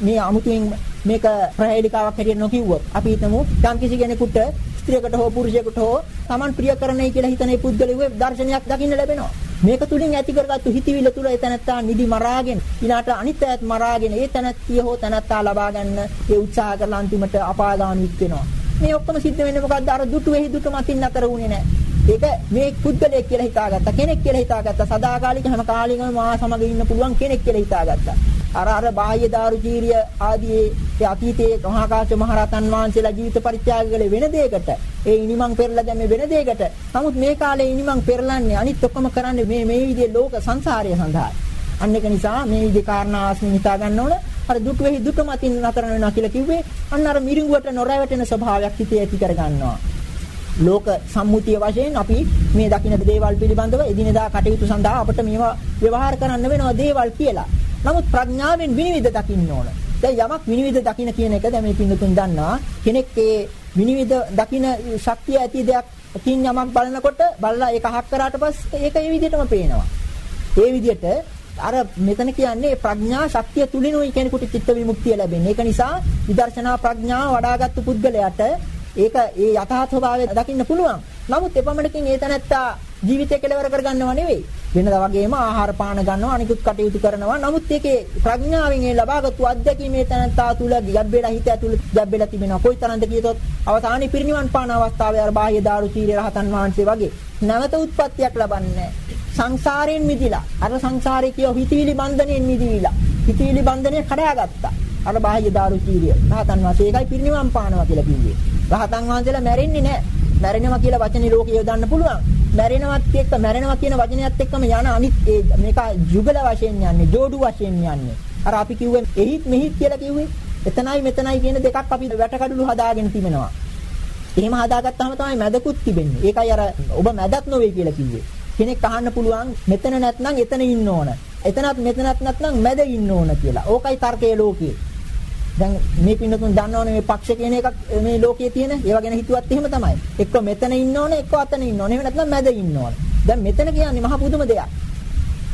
මේ අමුතුවෙන් මේක ප්‍රහේලිකාවක් හැටියට නොකියුවොත් අපි හිතමු යම් කිසි කෙනෙකුට ස්ත්‍රියකට හෝ පුරුෂයෙකුට හෝ Taman ප්‍රිය කරන්නයි කියලා හිතන ඒ පුද්ගලයෙකුගේ දර්ශනයක් දකින්න ලැබෙනවා. මේක තුලින් ඇති කරගත්තු හිතවිල්ල තුල ඒ තැනත්තා නිදි මරාගෙන ඊළාට අනිත් අයත් මරාගෙන ඒ තැනත්තිය හෝ තැනත්තා ලබා ගන්න ඒ උත්සාහ කරලා අන්තිමට අපාගාමීත් වෙනවා. මේ ඔක්කොම සිද්ධ වෙන්නේ මොකද්ද? අර දුටු වෙහි දුටු මතින් අතර වුණේ නැහැ. ඒක මේ පුද්ගලයෙක් කියලා හිතාගත්තා කෙනෙක් කියලා හිතාගත්තා. සදාකාලික හැම කාලෙකම මා සමග ඉන්න පුළුවන් කෙනෙක් කියලා හිතාගත්තා. අර අර බාහ්‍ය දාරුචීරිය ආදී ඒ අතීතයේ මහාකාශ මහරහතන් වහන්සේලා ජීවිත පරිත්‍යාග කළේ වෙන දෙයකට. ඒ ඉනිමන් පෙරලා දැම්මේ වෙන දෙයකට. නමුත් මේ කාලේ ඉනිමන් පෙරලන්නේ අනිත් ඔක්කොම කරන්නේ මේ මේ විදිහේ ලෝක සංසාරය සඳහා. අන්න ඒක නිසා මේ විදිහේ කාරණා ආස්මින් හිතා ගන්න ඕන. අර දුක් වෙහි දුක මතින් නතර වෙනවා කියලා කිව්වේ අන්න අර මිරිඟුවට නොරැවටෙන ස්වභාවයක් හිතේ ඇති කර ගන්නවා. ලෝක සම්මුතිය වශයෙන් අපි මේ දකින්න දේවල් පිළිබඳව එදිනෙදා කටයුතු සඳහා අපිට මේවා ව්‍යවහාර කරන්න වෙනවා දේවල් කියලා. නමුත් ප්‍රඥාවෙන් විනිවිද දකින්න ඕන. දැන් යමක් විනිවිද දකින්න කියන එක දැන් මේ පින්නතුන් දන්නවා. කෙනෙක් ඒ විනිවිද දකින්න ශක්තිය ඇති දෙයක් කින් යමක් බලනකොට බලලා ඒක අහක් කරාට පස්සේ ඒක ඒ විදිහටම පේනවා. ඒ විදිහට අර මෙතන කියන්නේ ප්‍රඥා ශක්තිය තුලිනුයි කෙනෙකුට චිත්ත විමුක්තිය ලැබෙන්නේ. ඒක නිසා විදර්ශනා ප්‍රඥාව වඩාගත්තු පුද්ගලයාට ඒක ඒ යථා ස්වභාවය දකින්න පුළුවන්. නමුත් එපමණකින් ඒ තැනත්තා ජීවිතය කෙලවර කරගන්නව නෙවෙයි. වෙනදා වගේම ආහාර පාන ගන්නවා අනිකුත් කටයුතු කරනවා. නමුත් ඒකේ ප්‍රඥාවෙන් ඒ ලබාගත්තු අත්දැකීමේ තැනත්තා තුල ගැබ්බෙලා හිත ඇතුළේ ගැබ්බෙලා තිබෙනවා. කොයිතරම්ද කියතොත් අවසානයේ පිරිනිවන් පාන අවස්ථාවේ අර බාහ්‍ය දාරු චීරය රහතන් වහන්සේ වගේ නැවත උත්පත්තියක් ලබන්නේ සංසාරයෙන් මිදිලා අර සංසාරේ කියව හිතවිලි බන්ධණයෙන් මිදිවිලා හිතවිලි බන්ධනය කඩාගත්තා. අර බාහ්‍ය දාරු චීරය රහතන් වහන්සේ ඒකයි පිරිනිවන් පානවා කියලා කිව්වේ. රහතන් වහන්සේලා මැරෙන්නේ නැහැ. මැරෙනවා කියලා වචනේ ලෝකේ යොදන්න පුළුවන්. මැරෙනවත් එක්ක මැරෙනවා කියන වචනයත් එක්කම යන අනිත් ඒ මේක යුගල වශයෙන් යන්නේ, ජෝඩු වශයෙන් යන්නේ. අර අපි කිව්වේ එහිත් මෙහිත් කියලා කිව්වේ. එතනයි මෙතනයි කියන දෙකක් අපි වැටකඩලු හදාගෙන තිබෙනවා. එහෙම හදාගත්තාම තමයි මැදකුත් තිබෙන්නේ. ඒකයි අර ඔබ මැදත් නොවේ කියලා කිව්වේ. කෙනෙක් අහන්න පුළුවන් මෙතන නැත්නම් එතන ඉන්න ඕන. එතනත් මෙතනත් නැත්නම් මැද ඉන්න ඕන කියලා. ඕකයි තර්කයේ ලෝකේ. දැන් මේ පින්නතුන් දන්නවනේ මේ පක්ෂ කියන එකක් මේ ලෝකයේ තියෙන ඒවා ගැන හිතුවත් එහෙම තමයි. එක්ක මෙතන ඉන්න ඕනේ එක්ක අතන ඉන්න ඕනේ. එහෙම නැත්නම් මැද ඉන්න ඕනේ. දැන් මෙතන කියන්නේ මහ පුදුම දෙයක්.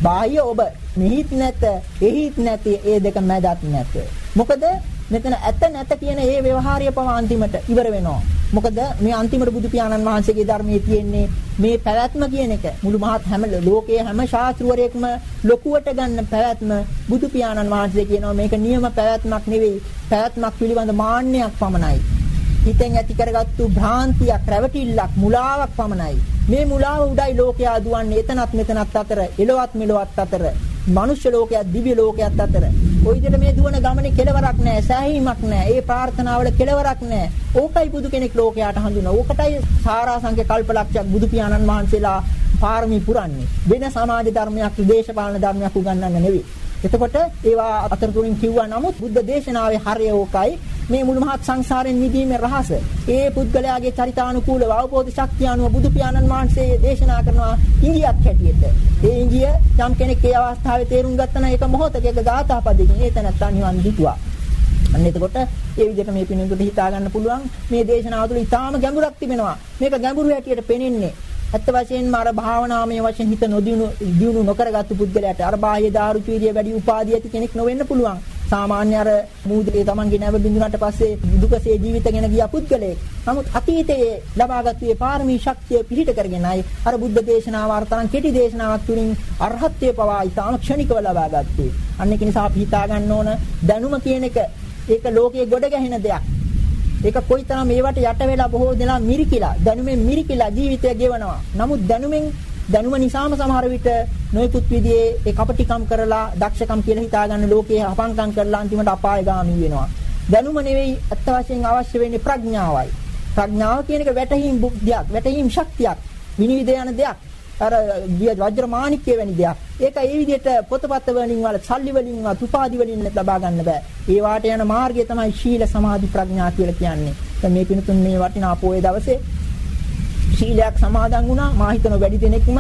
බාහ්‍ය ඔබ මෙහිත් නැත, එහිත් නැති ඒ දෙක මැදත් නැත. මොකද මෙතන ඇත නැත කියන ඒ ව්‍යවහාරය පවා අන්තිමට ඉවර වෙනවා. මොකද මේ අන්තිමට බුදු පියාණන් වහන්සේගේ ධර්මයේ තියෙන්නේ මේ පැවැත්ම කියන එක. මුළු මහත් හැම ලෝකයේ හැම ශාස්ත්‍රවරයෙක්ම ලොකුවට ගන්න පැවැත්ම බුදු පියාණන් වහන්සේ කියනවා මේක නියම පැවැත්මක් නෙවෙයි. පැවැත්මක් පිළිබඳ මාන්නයක් පමණයි. හිතෙන් ඇති කරගත්තු භ්‍රාන්තියක්, රැවටිල්ලක්, මුලාවක් පමණයි. මේ මුලාව උඩයි ලෝකයා දුවන්නේ එතනත් මෙතනත් අතර, එලොවත් මෙලොවත් අතර. මනුෂ්‍ය ලෝකයක් දිව්‍ය ලෝකයක් අතර. ওই විදිහට මේ දුවන ගමනේ කෙලවරක් නැහැ සෑහීමක් නැහැ. ඒ ප්‍රාර්ථනාවල කෙලවරක් නැහැ. ඕකයි බුදු කෙනෙක් ලෝකයට හඳුනන. ඕකටයි සාරාංශක කල්පලක්ෂයක් බුදු පියාණන් වහන්සේලා පාරමී පුරන්නේ. වෙන සමාජ ධර්මයක් දේශපාලන ධර්මයක් උගන්වන්න නෙවෙයි. එතකොට ඒවා අතරතුරින් කිව්වා නමුත් බුද්ධ දේශනාවේ හරය ඕකයි මේ මුළු මහත් සංසාරයෙන් මිදීමේ රහස. ඒ පුද්ගලයාගේ චරිතානුකූලව අවබෝධ ශක්තිය අනුව බුදු පියාණන් වහන්සේ දේශනා කරනවා ඉංගියක් හැටියට. ඒ ඉංගිය යම් කෙනෙක් ඒ අවස්ථාවේ තේරුම් ගත්තා නම් ඒක මොහොතක එක ගාථා පදයකින් ඒ තැනත්තා නිවන් දිටුවා. අන්න එතකොට ඒ විදිහට මේ පිණින්කට හිතා ගන්න පුළුවන් මේ දේශනාව තුළ ඊටාම ගැඹුරක් තිබෙනවා. මේක ගැඹුරු හැටියට පෙනෙන්නේ ඇත්ත වශයෙන්ම අර භාවනාමය වශයෙන් හිත නොදිනු දිනු නොකරගත්තු පුද්ගලයාට අර බාහ්‍ය දාරුචීරිය වැඩි උපාදී ඇති කෙනෙක් නොවෙන්න පුළුවන්. සාමාන්‍ය අර මූදේ තමන්ගේ නැව බිඳුනට පස්සේ දුකසේ ජීවිත ගැන ගිය පුද්ගලයෙක්. නමුත් අතීතයේ ලබාගත් මේ පාරමී ශක්තිය පිහිට කරගෙනයි අර බුද්ධ දේශනාව අර්ථයන් කෙටි දේශනාවක් තුලින් අරහත්ත්වය පවා ඊටාම ක්ෂණිකව ලබා ගත්තේ. අන්න ඒක නිසා අපි හිතා ගන්න ඕන දැනුම කියන එක ඒක ලෝකයේ ගොඩ ගැහෙන දෙයක්. ඒක කොයිතරම් මේවට යට වෙලා බොහෝ දෙනා මිරිකිලා දැනුමෙන් මිරිකිලා ජීවිතය ගෙවනවා. නමුත් දැනුමෙන් දැනුම නිසාම සමහර විට නොයෙකුත් විදිහේ ඒ කපටිකම් කරලා දක්ෂකම් කියලා හිතාගන්න ලෝකයේ අපංකම් කරලා අන්තිමට අපායগামী වෙනවා. දැනුම නෙවෙයි අත්ත වශයෙන් අවශ්‍ය වෙන්නේ ප්‍රඥාවයි. ප්‍රඥාව කියන එක වැටහීම් බුද්ධියක්, වැටහීම් ශක්තියක්, විනිවිද යන දෙයක්. අර වජ්‍ර මාණික්‍ය වැනි දෙයක්. ඒක ඒ විදිහට පොතපත වලින් වල සල්ලි වලින් වත් උපාදි වලින් ලබා ගන්න බෑ. ඒ වාට යන මාර්ගය තමයි ශීල සමාධි ප්‍රඥා කියලා කියන්නේ. දැන් මේ පිණුතුන් මේ වටිනා පොයේ දවසේ ශීලයක් සමාදන් වුණා මා හිතන වැඩි දෙනෙක්ම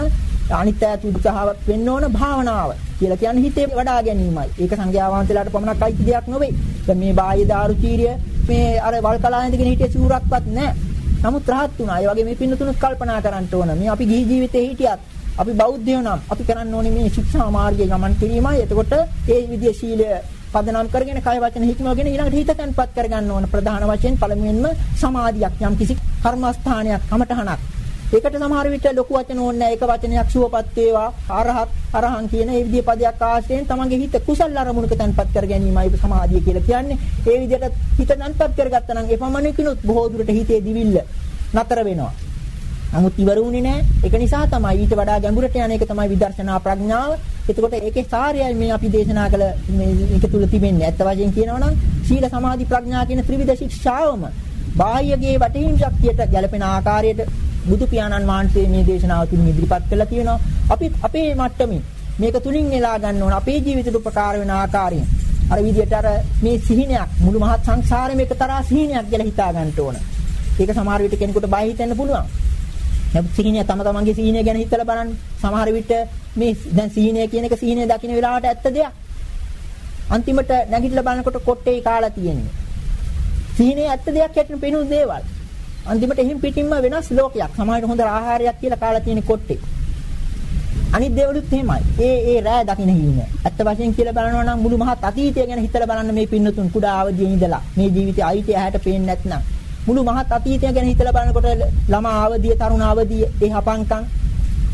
අනිත් ඈත උත්සාහවත් වෙන්න ඕන භාවනාව කියලා කියන්නේ හිතේ වඩා ගැනීමයි. ඒක සංඝයා වහන්සේලාට පමණක් අයිති දෙයක් නෙවෙයි. දැන් මේ බාහ්‍ය දාරුචීරිය මේ අර වල්කලා ඉඳගෙන හිටිය සූරක්වත් නැහැ. නමුත් රහත් වුණා. ඒ වගේ මේ පින්නතුණුත් කල්පනා කරන්න ඕන. මේ අපි ගිහි ජීවිතේ හිටියත් අපි බෞද්ධයෝ නම් අපි කරන්න ඕනේ මේ ශික්ෂා මාර්ගයේ ගමන් කිරීමයි. එතකොට ඒ විදිය ශීලය පදනම් කරගෙන කය වචන හික්මවගෙන ඊළඟට හිත තැන්පත් කරගන්න ඕන ප්‍රධාන වශයෙන් පළමුවෙන්ම සමාධියක් යම් කිසි කර්මස්ථානයක් කමටහනක් ඒකට සමහර විට ලොකු වචන ඕනේ නැහැ ඒක වචනයක් සුවපත් වේවා අරහත් අරහන් කියන ඒ විදිහේ පදයක් ආශ්‍රයෙන් තමන්ගේ හිත කුසල් අරමුණක තැන්පත් කර ගැනීමයි සමාධිය කියලා කියන්නේ ඒ විදිහට හිත තැන්පත් කරගත්තා නම් එපමණකිනුත් බොහෝ දුරට හිතේ දිවිල්ල නතර වෙනවා නමුත් ඉවර වුණේ නැහැ. ඒක නිසා තමයි ඊට වඩා ගැඹුරට යන එක තමයි විදර්ශනා ප්‍රඥාව. එතකොට ඒකේ සාරයයි මේ අපි දේශනා කළ මේ එක තුල තිබෙන්නේ. ඇත්ත වශයෙන් කියනවා නම් සීල සමාධි ප්‍රඥා කියන ත්‍රිවිධ ශික්ෂාවම බාහ්‍යගේ වටහිම් ශක්තියට ගැලපෙන ආකාරයට බුදු පියාණන් වහන්සේ මේ දේශනාව තුලින් ඉදිරිපත් කළා තියෙනවා. අපි අපේ මට්ටමින් මේක තුලින් නෙලා ගන්න ඕන අපේ ජීවිතයට උපකාර වෙන ආකාරයෙන්. අර විදිහට අර මේ සිහිනයක් මුළු මහත් සංසාරෙම එකතරා සිහිනයක් කියලා හිතා ගන්න ඕන. ඒක සමහර විට කෙනෙකුට බය හිතෙන්න පුළුවන්. නමුත් සීනිය තම තමන්ගේ සීනිය ගැන හිතලා බලන්න. සමහර විට මේ දැන් සීනිය කියන එක සීනිය දකින්න වෙලාවට ඇත්ත දෙයක්. අන්තිමට නැගිටලා බලනකොට කොට්ටේ කාලා තියෙන්නේ. සීනිය ඇත්ත දෙයක් හැටින් පෙනුන දේවල්. අන්තිමට එහින් පිටින්ම වෙනස් ලෝකයක්. සමහරවිට හොඳ ආහාරයක් කියලා කාලා තියෙන කොට්ටේ. අනිත් දේවලුත් එහෙමයි. ඒ ඒ රෑ දකින්න හීන. ඇත්ත වශයෙන් කියලා බලනවා නම් මුළු මහත් අතීතය ගැන හිතලා බලන්න මේ පින්නතුන් කුඩා අවදියේ ඉඳලා මේ ජීවිතයේ අයිතිය ඇහැට පේන්නේ නැත්නම් මුළු මහත් අතීතය ගැන හිතලා බලනකොට ළමා අවදිය තරුණ අවදිය ඒ හපංකම්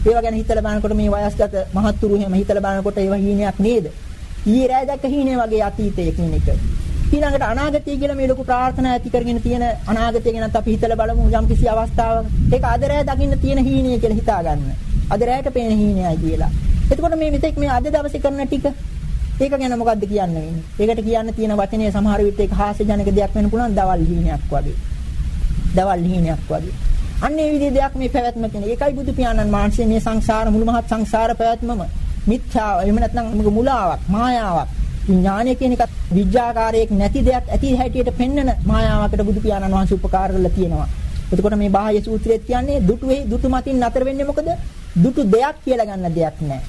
ඒවා ගැන හිතලා බලනකොට මේ වයස්ගත මහත්තුරු එහෙම හිතලා බලනකොට ඒවා හීනයක් නේද? ඊයේ රෑ දැක්ක හීනේ වගේ අතීතයේ කියන එක. ඊළඟට අනාගතය කියලා මේ ලොකු ප්‍රාර්ථනා ඇති කරගෙන තියෙන අනාගතය ගැනත් අපි හිතලා බලමු යම් කිසි අවස්ථාවක. ඒක අද රෑ දකින්න තියෙන හීනය කියලා හිතා ගන්න. අද රෑට පේන හීනයයි කියලා. එතකොට මේ මෙතෙක් මේ අද දවසේ කරන ටික ඒක ගැන මොකද්ද කියන්න වෙන්නේ? ඒකට කියන්න තියෙන වචනය සමහර විට ඒක හාස්‍යජනක දෙයක් වෙන්න පුළුවන් දවල් හීනයක් වගේ. දවල් හීනයක් වගේ. අන්න ඒ විදිහේ දෙයක් මේ පැවැත්ම කියන්නේ. ඒකයි බුදු පියාණන් වහන්සේ මේ සංසාර මුළු මහත් සංසාර පැවැත්මම මිත්‍යාව එහෙම නැත්නම් මුලාවක් මායාවක් ඥානය කියන එකත් විඥාකාරයක් නැති දෙයක් ඇති හැටියට පෙන්වන මායාවකට බුදු පියාණන් වහන්සේ උපකාර කරලා තියෙනවා. එතකොට මේ බාහ්‍ය සූත්‍රයේ කියන්නේ දුටු වෙයි දුටු මතින් නතර වෙන්නේ මොකද? දුටු දෙයක් කියලා ගන්න දෙයක් නැහැ.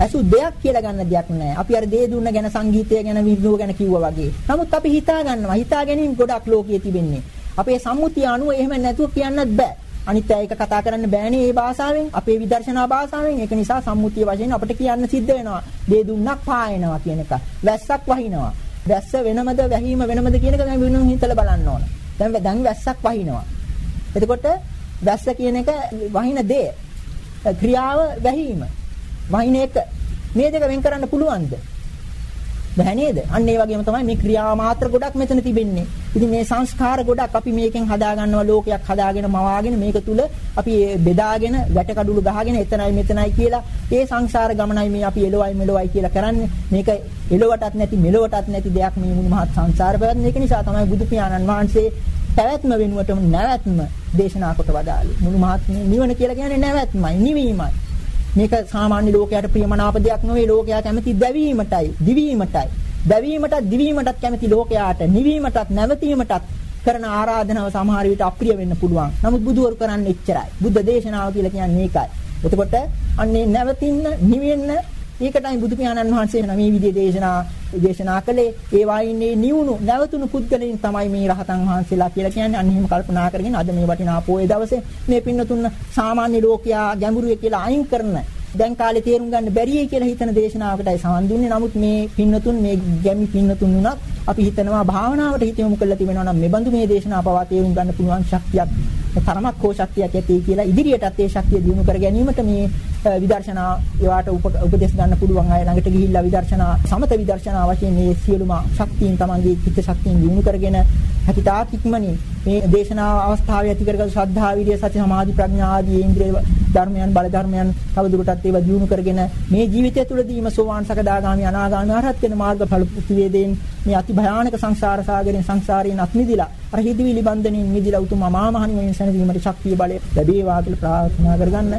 අසු දෙයක් කියලා ගන්න දෙයක් නැහැ. අපි අර දේ දුන්න ගැන සංගීතය ගැන විද්‍යාව ගැන කිව්වා වගේ. නමුත් අපි හිතා ගන්නවා. හිතා ගැනීම ගොඩක් ලෝකයේ තිබෙන්නේ. අපේ සම්මුතිය අනුව එහෙම නැතුව කියන්නත් බෑ. අනිත් අය ඒක කතා කරන්න බෑනේ මේ භාෂාවෙන් අපේ විදර්ශනා භාෂාවෙන්. ඒක නිසා සම්මුතිය වශයෙන් අපිට කියන්න සිද්ධ වෙනවා. දේ දුන්නක් පායනවා කියන එක. වැස්සක් වහිනවා. වැස්ස වෙනමද වැහිම වෙනමද කියන එක දැන් වෙනුම් හිතලා බලන්න ඕන. දැන් දැන් වැස්සක් වහිනවා. එතකොට වැස්ස කියන එක වහින දේ. ක්‍රියාව වැහිම. වහින එක. මේ දෙක වෙන් කරන්න පුළුවන්ද? බෑ නේද? අන්න ඒ වගේම තමයි මේ ක්‍රියා මාත්‍ර ගොඩක් මෙතන තිබෙන්නේ. ඉතින් මේ සංස්කාර ගොඩක් අපි මේකෙන් හදාගන්නවා ලෝකයක් හදාගෙන මවාගෙන මේක තුල අපි බෙදාගෙන වැට කඩුළු ගහගෙන එතනයි මෙතනයි කියලා ඒ සංසාර ගමනයි මේ අපි එළවයි මෙලොවයි කියලා කරන්නේ. මේක එළවටත් නැති මෙලොවටත් නැති දෙයක් මේ මුළු මහත් සංසාර පැවැත්ම. ඒක නිසා තමයි බුදු පියාණන් වහන්සේ පැවැත්ම වෙනුවටම නැවැත්ම දේශනා කොට වදාළේ. මුළු මහත් නිවන කියලා කියන්නේ නැවැත්මයි, නිවීමයි. මේක සාමාන්‍ය ලෝකයට ප්‍රියමනාප දෙයක් නෙවෙයි ලෝකයා කැමති දැවීමටයි දිවීමටයි දැවීමටත් දිවීමටත් කැමති ලෝකයාට නිවීමටත් නැවතීමටත් කරන ආරාධනාව සමහර විට අප්‍රිය වෙන්න පුළුවන්. නමුත් බුදුවරු කරන්නේ එච්චරයි. බුද්ධ දේශනාව කියලා කියන්නේ ඒකයි. එතකොට අන්නේ නැවතින්න නිවෙන්න ඒකටයි බුදු පියාණන් වහන්සේ මේ විදිහේ දේශනා දේශනා කළේ ඒ වයින්නේ නිවුණු නැවතුණු පුද්ගලයන් තමයි මේ රහතන් වහන්සේලා කියලා කියන්නේ අන්න එහෙම කල්පනා කරගෙන අද මේ වටිනා පොයේ දවසේ මේ පින්නතුන් සාමාන්‍ය ලෝකයා ගැඹුරුයි කියලා අයින් කරන දැන් කාලේ තේරුම් ගන්න බැරියයි කියලා හිතන දේශනාවකටයි සමන් දුන්නේ. නමුත් මේ පින්නතුන් මේ ගැමි පින්නතුන් උනත් අපි හිතනවා භාවනාවට හිත යොමු කරලා තිබෙනවා නම් මේ බඳු මේ දේශනාව පවා තේරුම් ගන්න පුළුවන් ශක්තියක් තරමක් හෝ ශක්තියක් ඇති කියලා ඉදිරියටත් ඒ ශක්තිය දිනු කර ගැනීමට මේ විදර්ශනා ඒවට උපදෙස් ගන්න පුළුවන් අය ළඟට ගිහිල්ලා විදර්ශනා සමත විදර්ශනා වශයෙන් මේ සියලුම ශක්තියින් Tamanගේ චිත්ත ශක්තියින් දිනු කරගෙන හැකිතාක් ඉක්මනින් මේ දේශනා අවස්ථාවේ ඇති කරගත් ශ්‍රද්ධා විරිය සති සමාධි ප්‍රඥා ආදී ඉන්ද්‍රිය ධර්මයන් බල ධර්මයන් තවදුරටත් ඒවා දිනු කරගෙන මේ ජීවිතය තුළදීම සෝවාන් සකදාගාමි අනාගාමි අරහත් වෙන මාර්ගඵල ප්‍රතිවේදයෙන් මේ අති භයානක සංසාර සාගරයෙන් සංසාරයෙන් අත් මිදිලා අර හිදවිලි බන්ධනින් මිදිලා උතුම් අමා මහ නිවන සැනසීමට ශක්තිය බලය ලැබේවා කියලා ප්‍රාර්ථනා කරගන්න.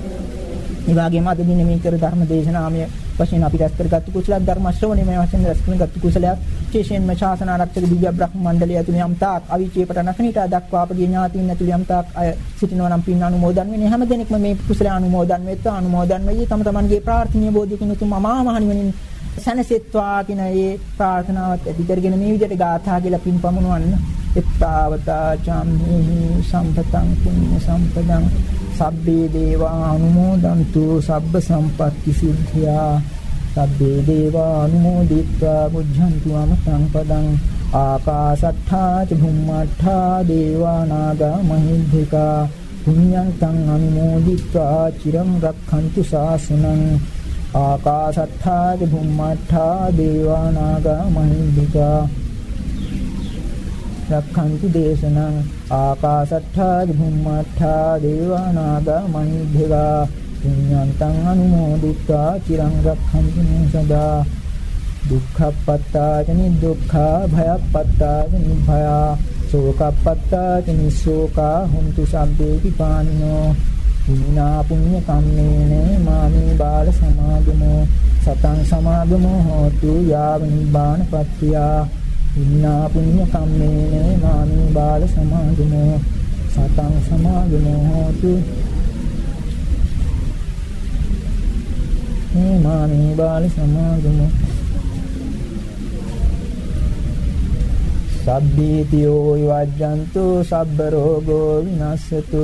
ඒ වගේම අද දින මේ කර ධර්ම දේශනාමය වශයෙන් අපි රැස් කරගත්තු කුසල ධර්ම ශ්‍රවණය මේ වශයෙන් රැස් කරගත්තු කුසලයක්. විශේෂයෙන්ම ශාසන ආරක්ෂක දිව්‍ය බ්‍රහ්ම මණ්ඩලය ඇතුළේ යම් තාක් අවීචේපට නකනිට දක්වා අපගේ ඥාතීන් ඇතුළේ යම් තාක් අය සිටිනවා නම් පින් අනුමෝදන් වෙන්නේ හැම දෙනෙක්ම මේ කුසල අනුමෝදන් වෙත්වා. අනුමෝදන් වෙයි. තම තමන්ගේ ප්‍රාර්ථනීය බෝධිකින් උතුම් අමා මහ නිවනින් සනසෙත්වා කියන ඒ ප්‍රාර්ථනාවත් ඇති කරගෙන මේ විදිහට ගාථා කියලා පින් පමුණවන්න. එත්තාවතා චම්හි සම්පතං පුඤ්ඤ සම්පදං. සබ්බේ දේවා අනුමෝදන්තු සබ්බ සම්පත්ති සිද්ධියා. සබ්බේ දේවා අනුමෝදිත්වා බුද්ධන්තු අමතං පදං. ආකාසට්ඨා ච භුම්මාඨා දේවා නාග මහිද්దికා පුඤ්ඤන්තං අනුමෝදිත්වා චිරං රක්ඛන්තු ශාසනං. ආකාසට්ඨාදි භුම්මට්ඨා දේවානාගා මහින්దికා රක්ඛන්ති දේශනං ආකාසට්ඨාදි භුම්මට්ඨා දේවානාගා මහින්దికා පුඤ්ඤන්තං අනුමෝදිත්වා චිරං රක්ඛන්ති මේ සදා දුක්ඛප්පත්තාච නිදුක්ඛා භයප්පත්තාච නිභයා ශෝකප්පත්තාච නිශෝකා හුන්තු සම්පේ පිපානිනෝ පුඤ්ඤා පුඤ්ඤ කම්මේන මාමේ බාල සමාගමෝ සතං සමාගමෝ හෝතු යාව නිබ්බාන පත්‍තියා ඉන්නා පුඤ්ඤ කම්මේන මාමි බාල සමාගමෝ සතං සමාගමෝ හෝතු මේ මාමි බාල සමාගමෝ සබ්බීතියෝ විවජ්ජන්තු සබ්බ රෝගෝ විනස්සතු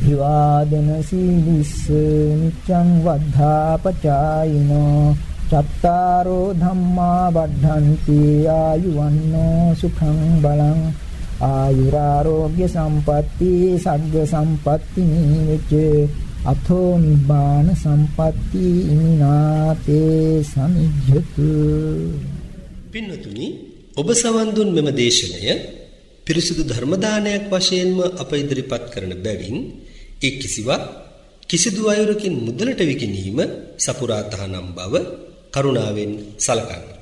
විවාදන සීලිස්ස නිච්ඡං වද්ධාපචායිනෝ චත්තාරෝ ධම්මා වඩ්ඩಂತಿ ආයුවන්නෝ සුඛං බලං ආයුරාෝග්‍ය සම්පatti සග්ග සම්පatti නිවිච්ච අතෝ නිබ්බාන සම්පatti ඉමිනාතේ සමිජ්ජතු. පින්නතුනි ඔබ සවන් දුන් මෙම දේශනය පිරිසුදු ධර්ම දානයක් වශයෙන්ම අප ඉදිරිපත් කරන බැවින් ඒ කිසිවක් කිසිදු අයුරකින් මුදලට විකිණීම සපුරා තහනම් බව කරුණාවෙන් සලකන්න.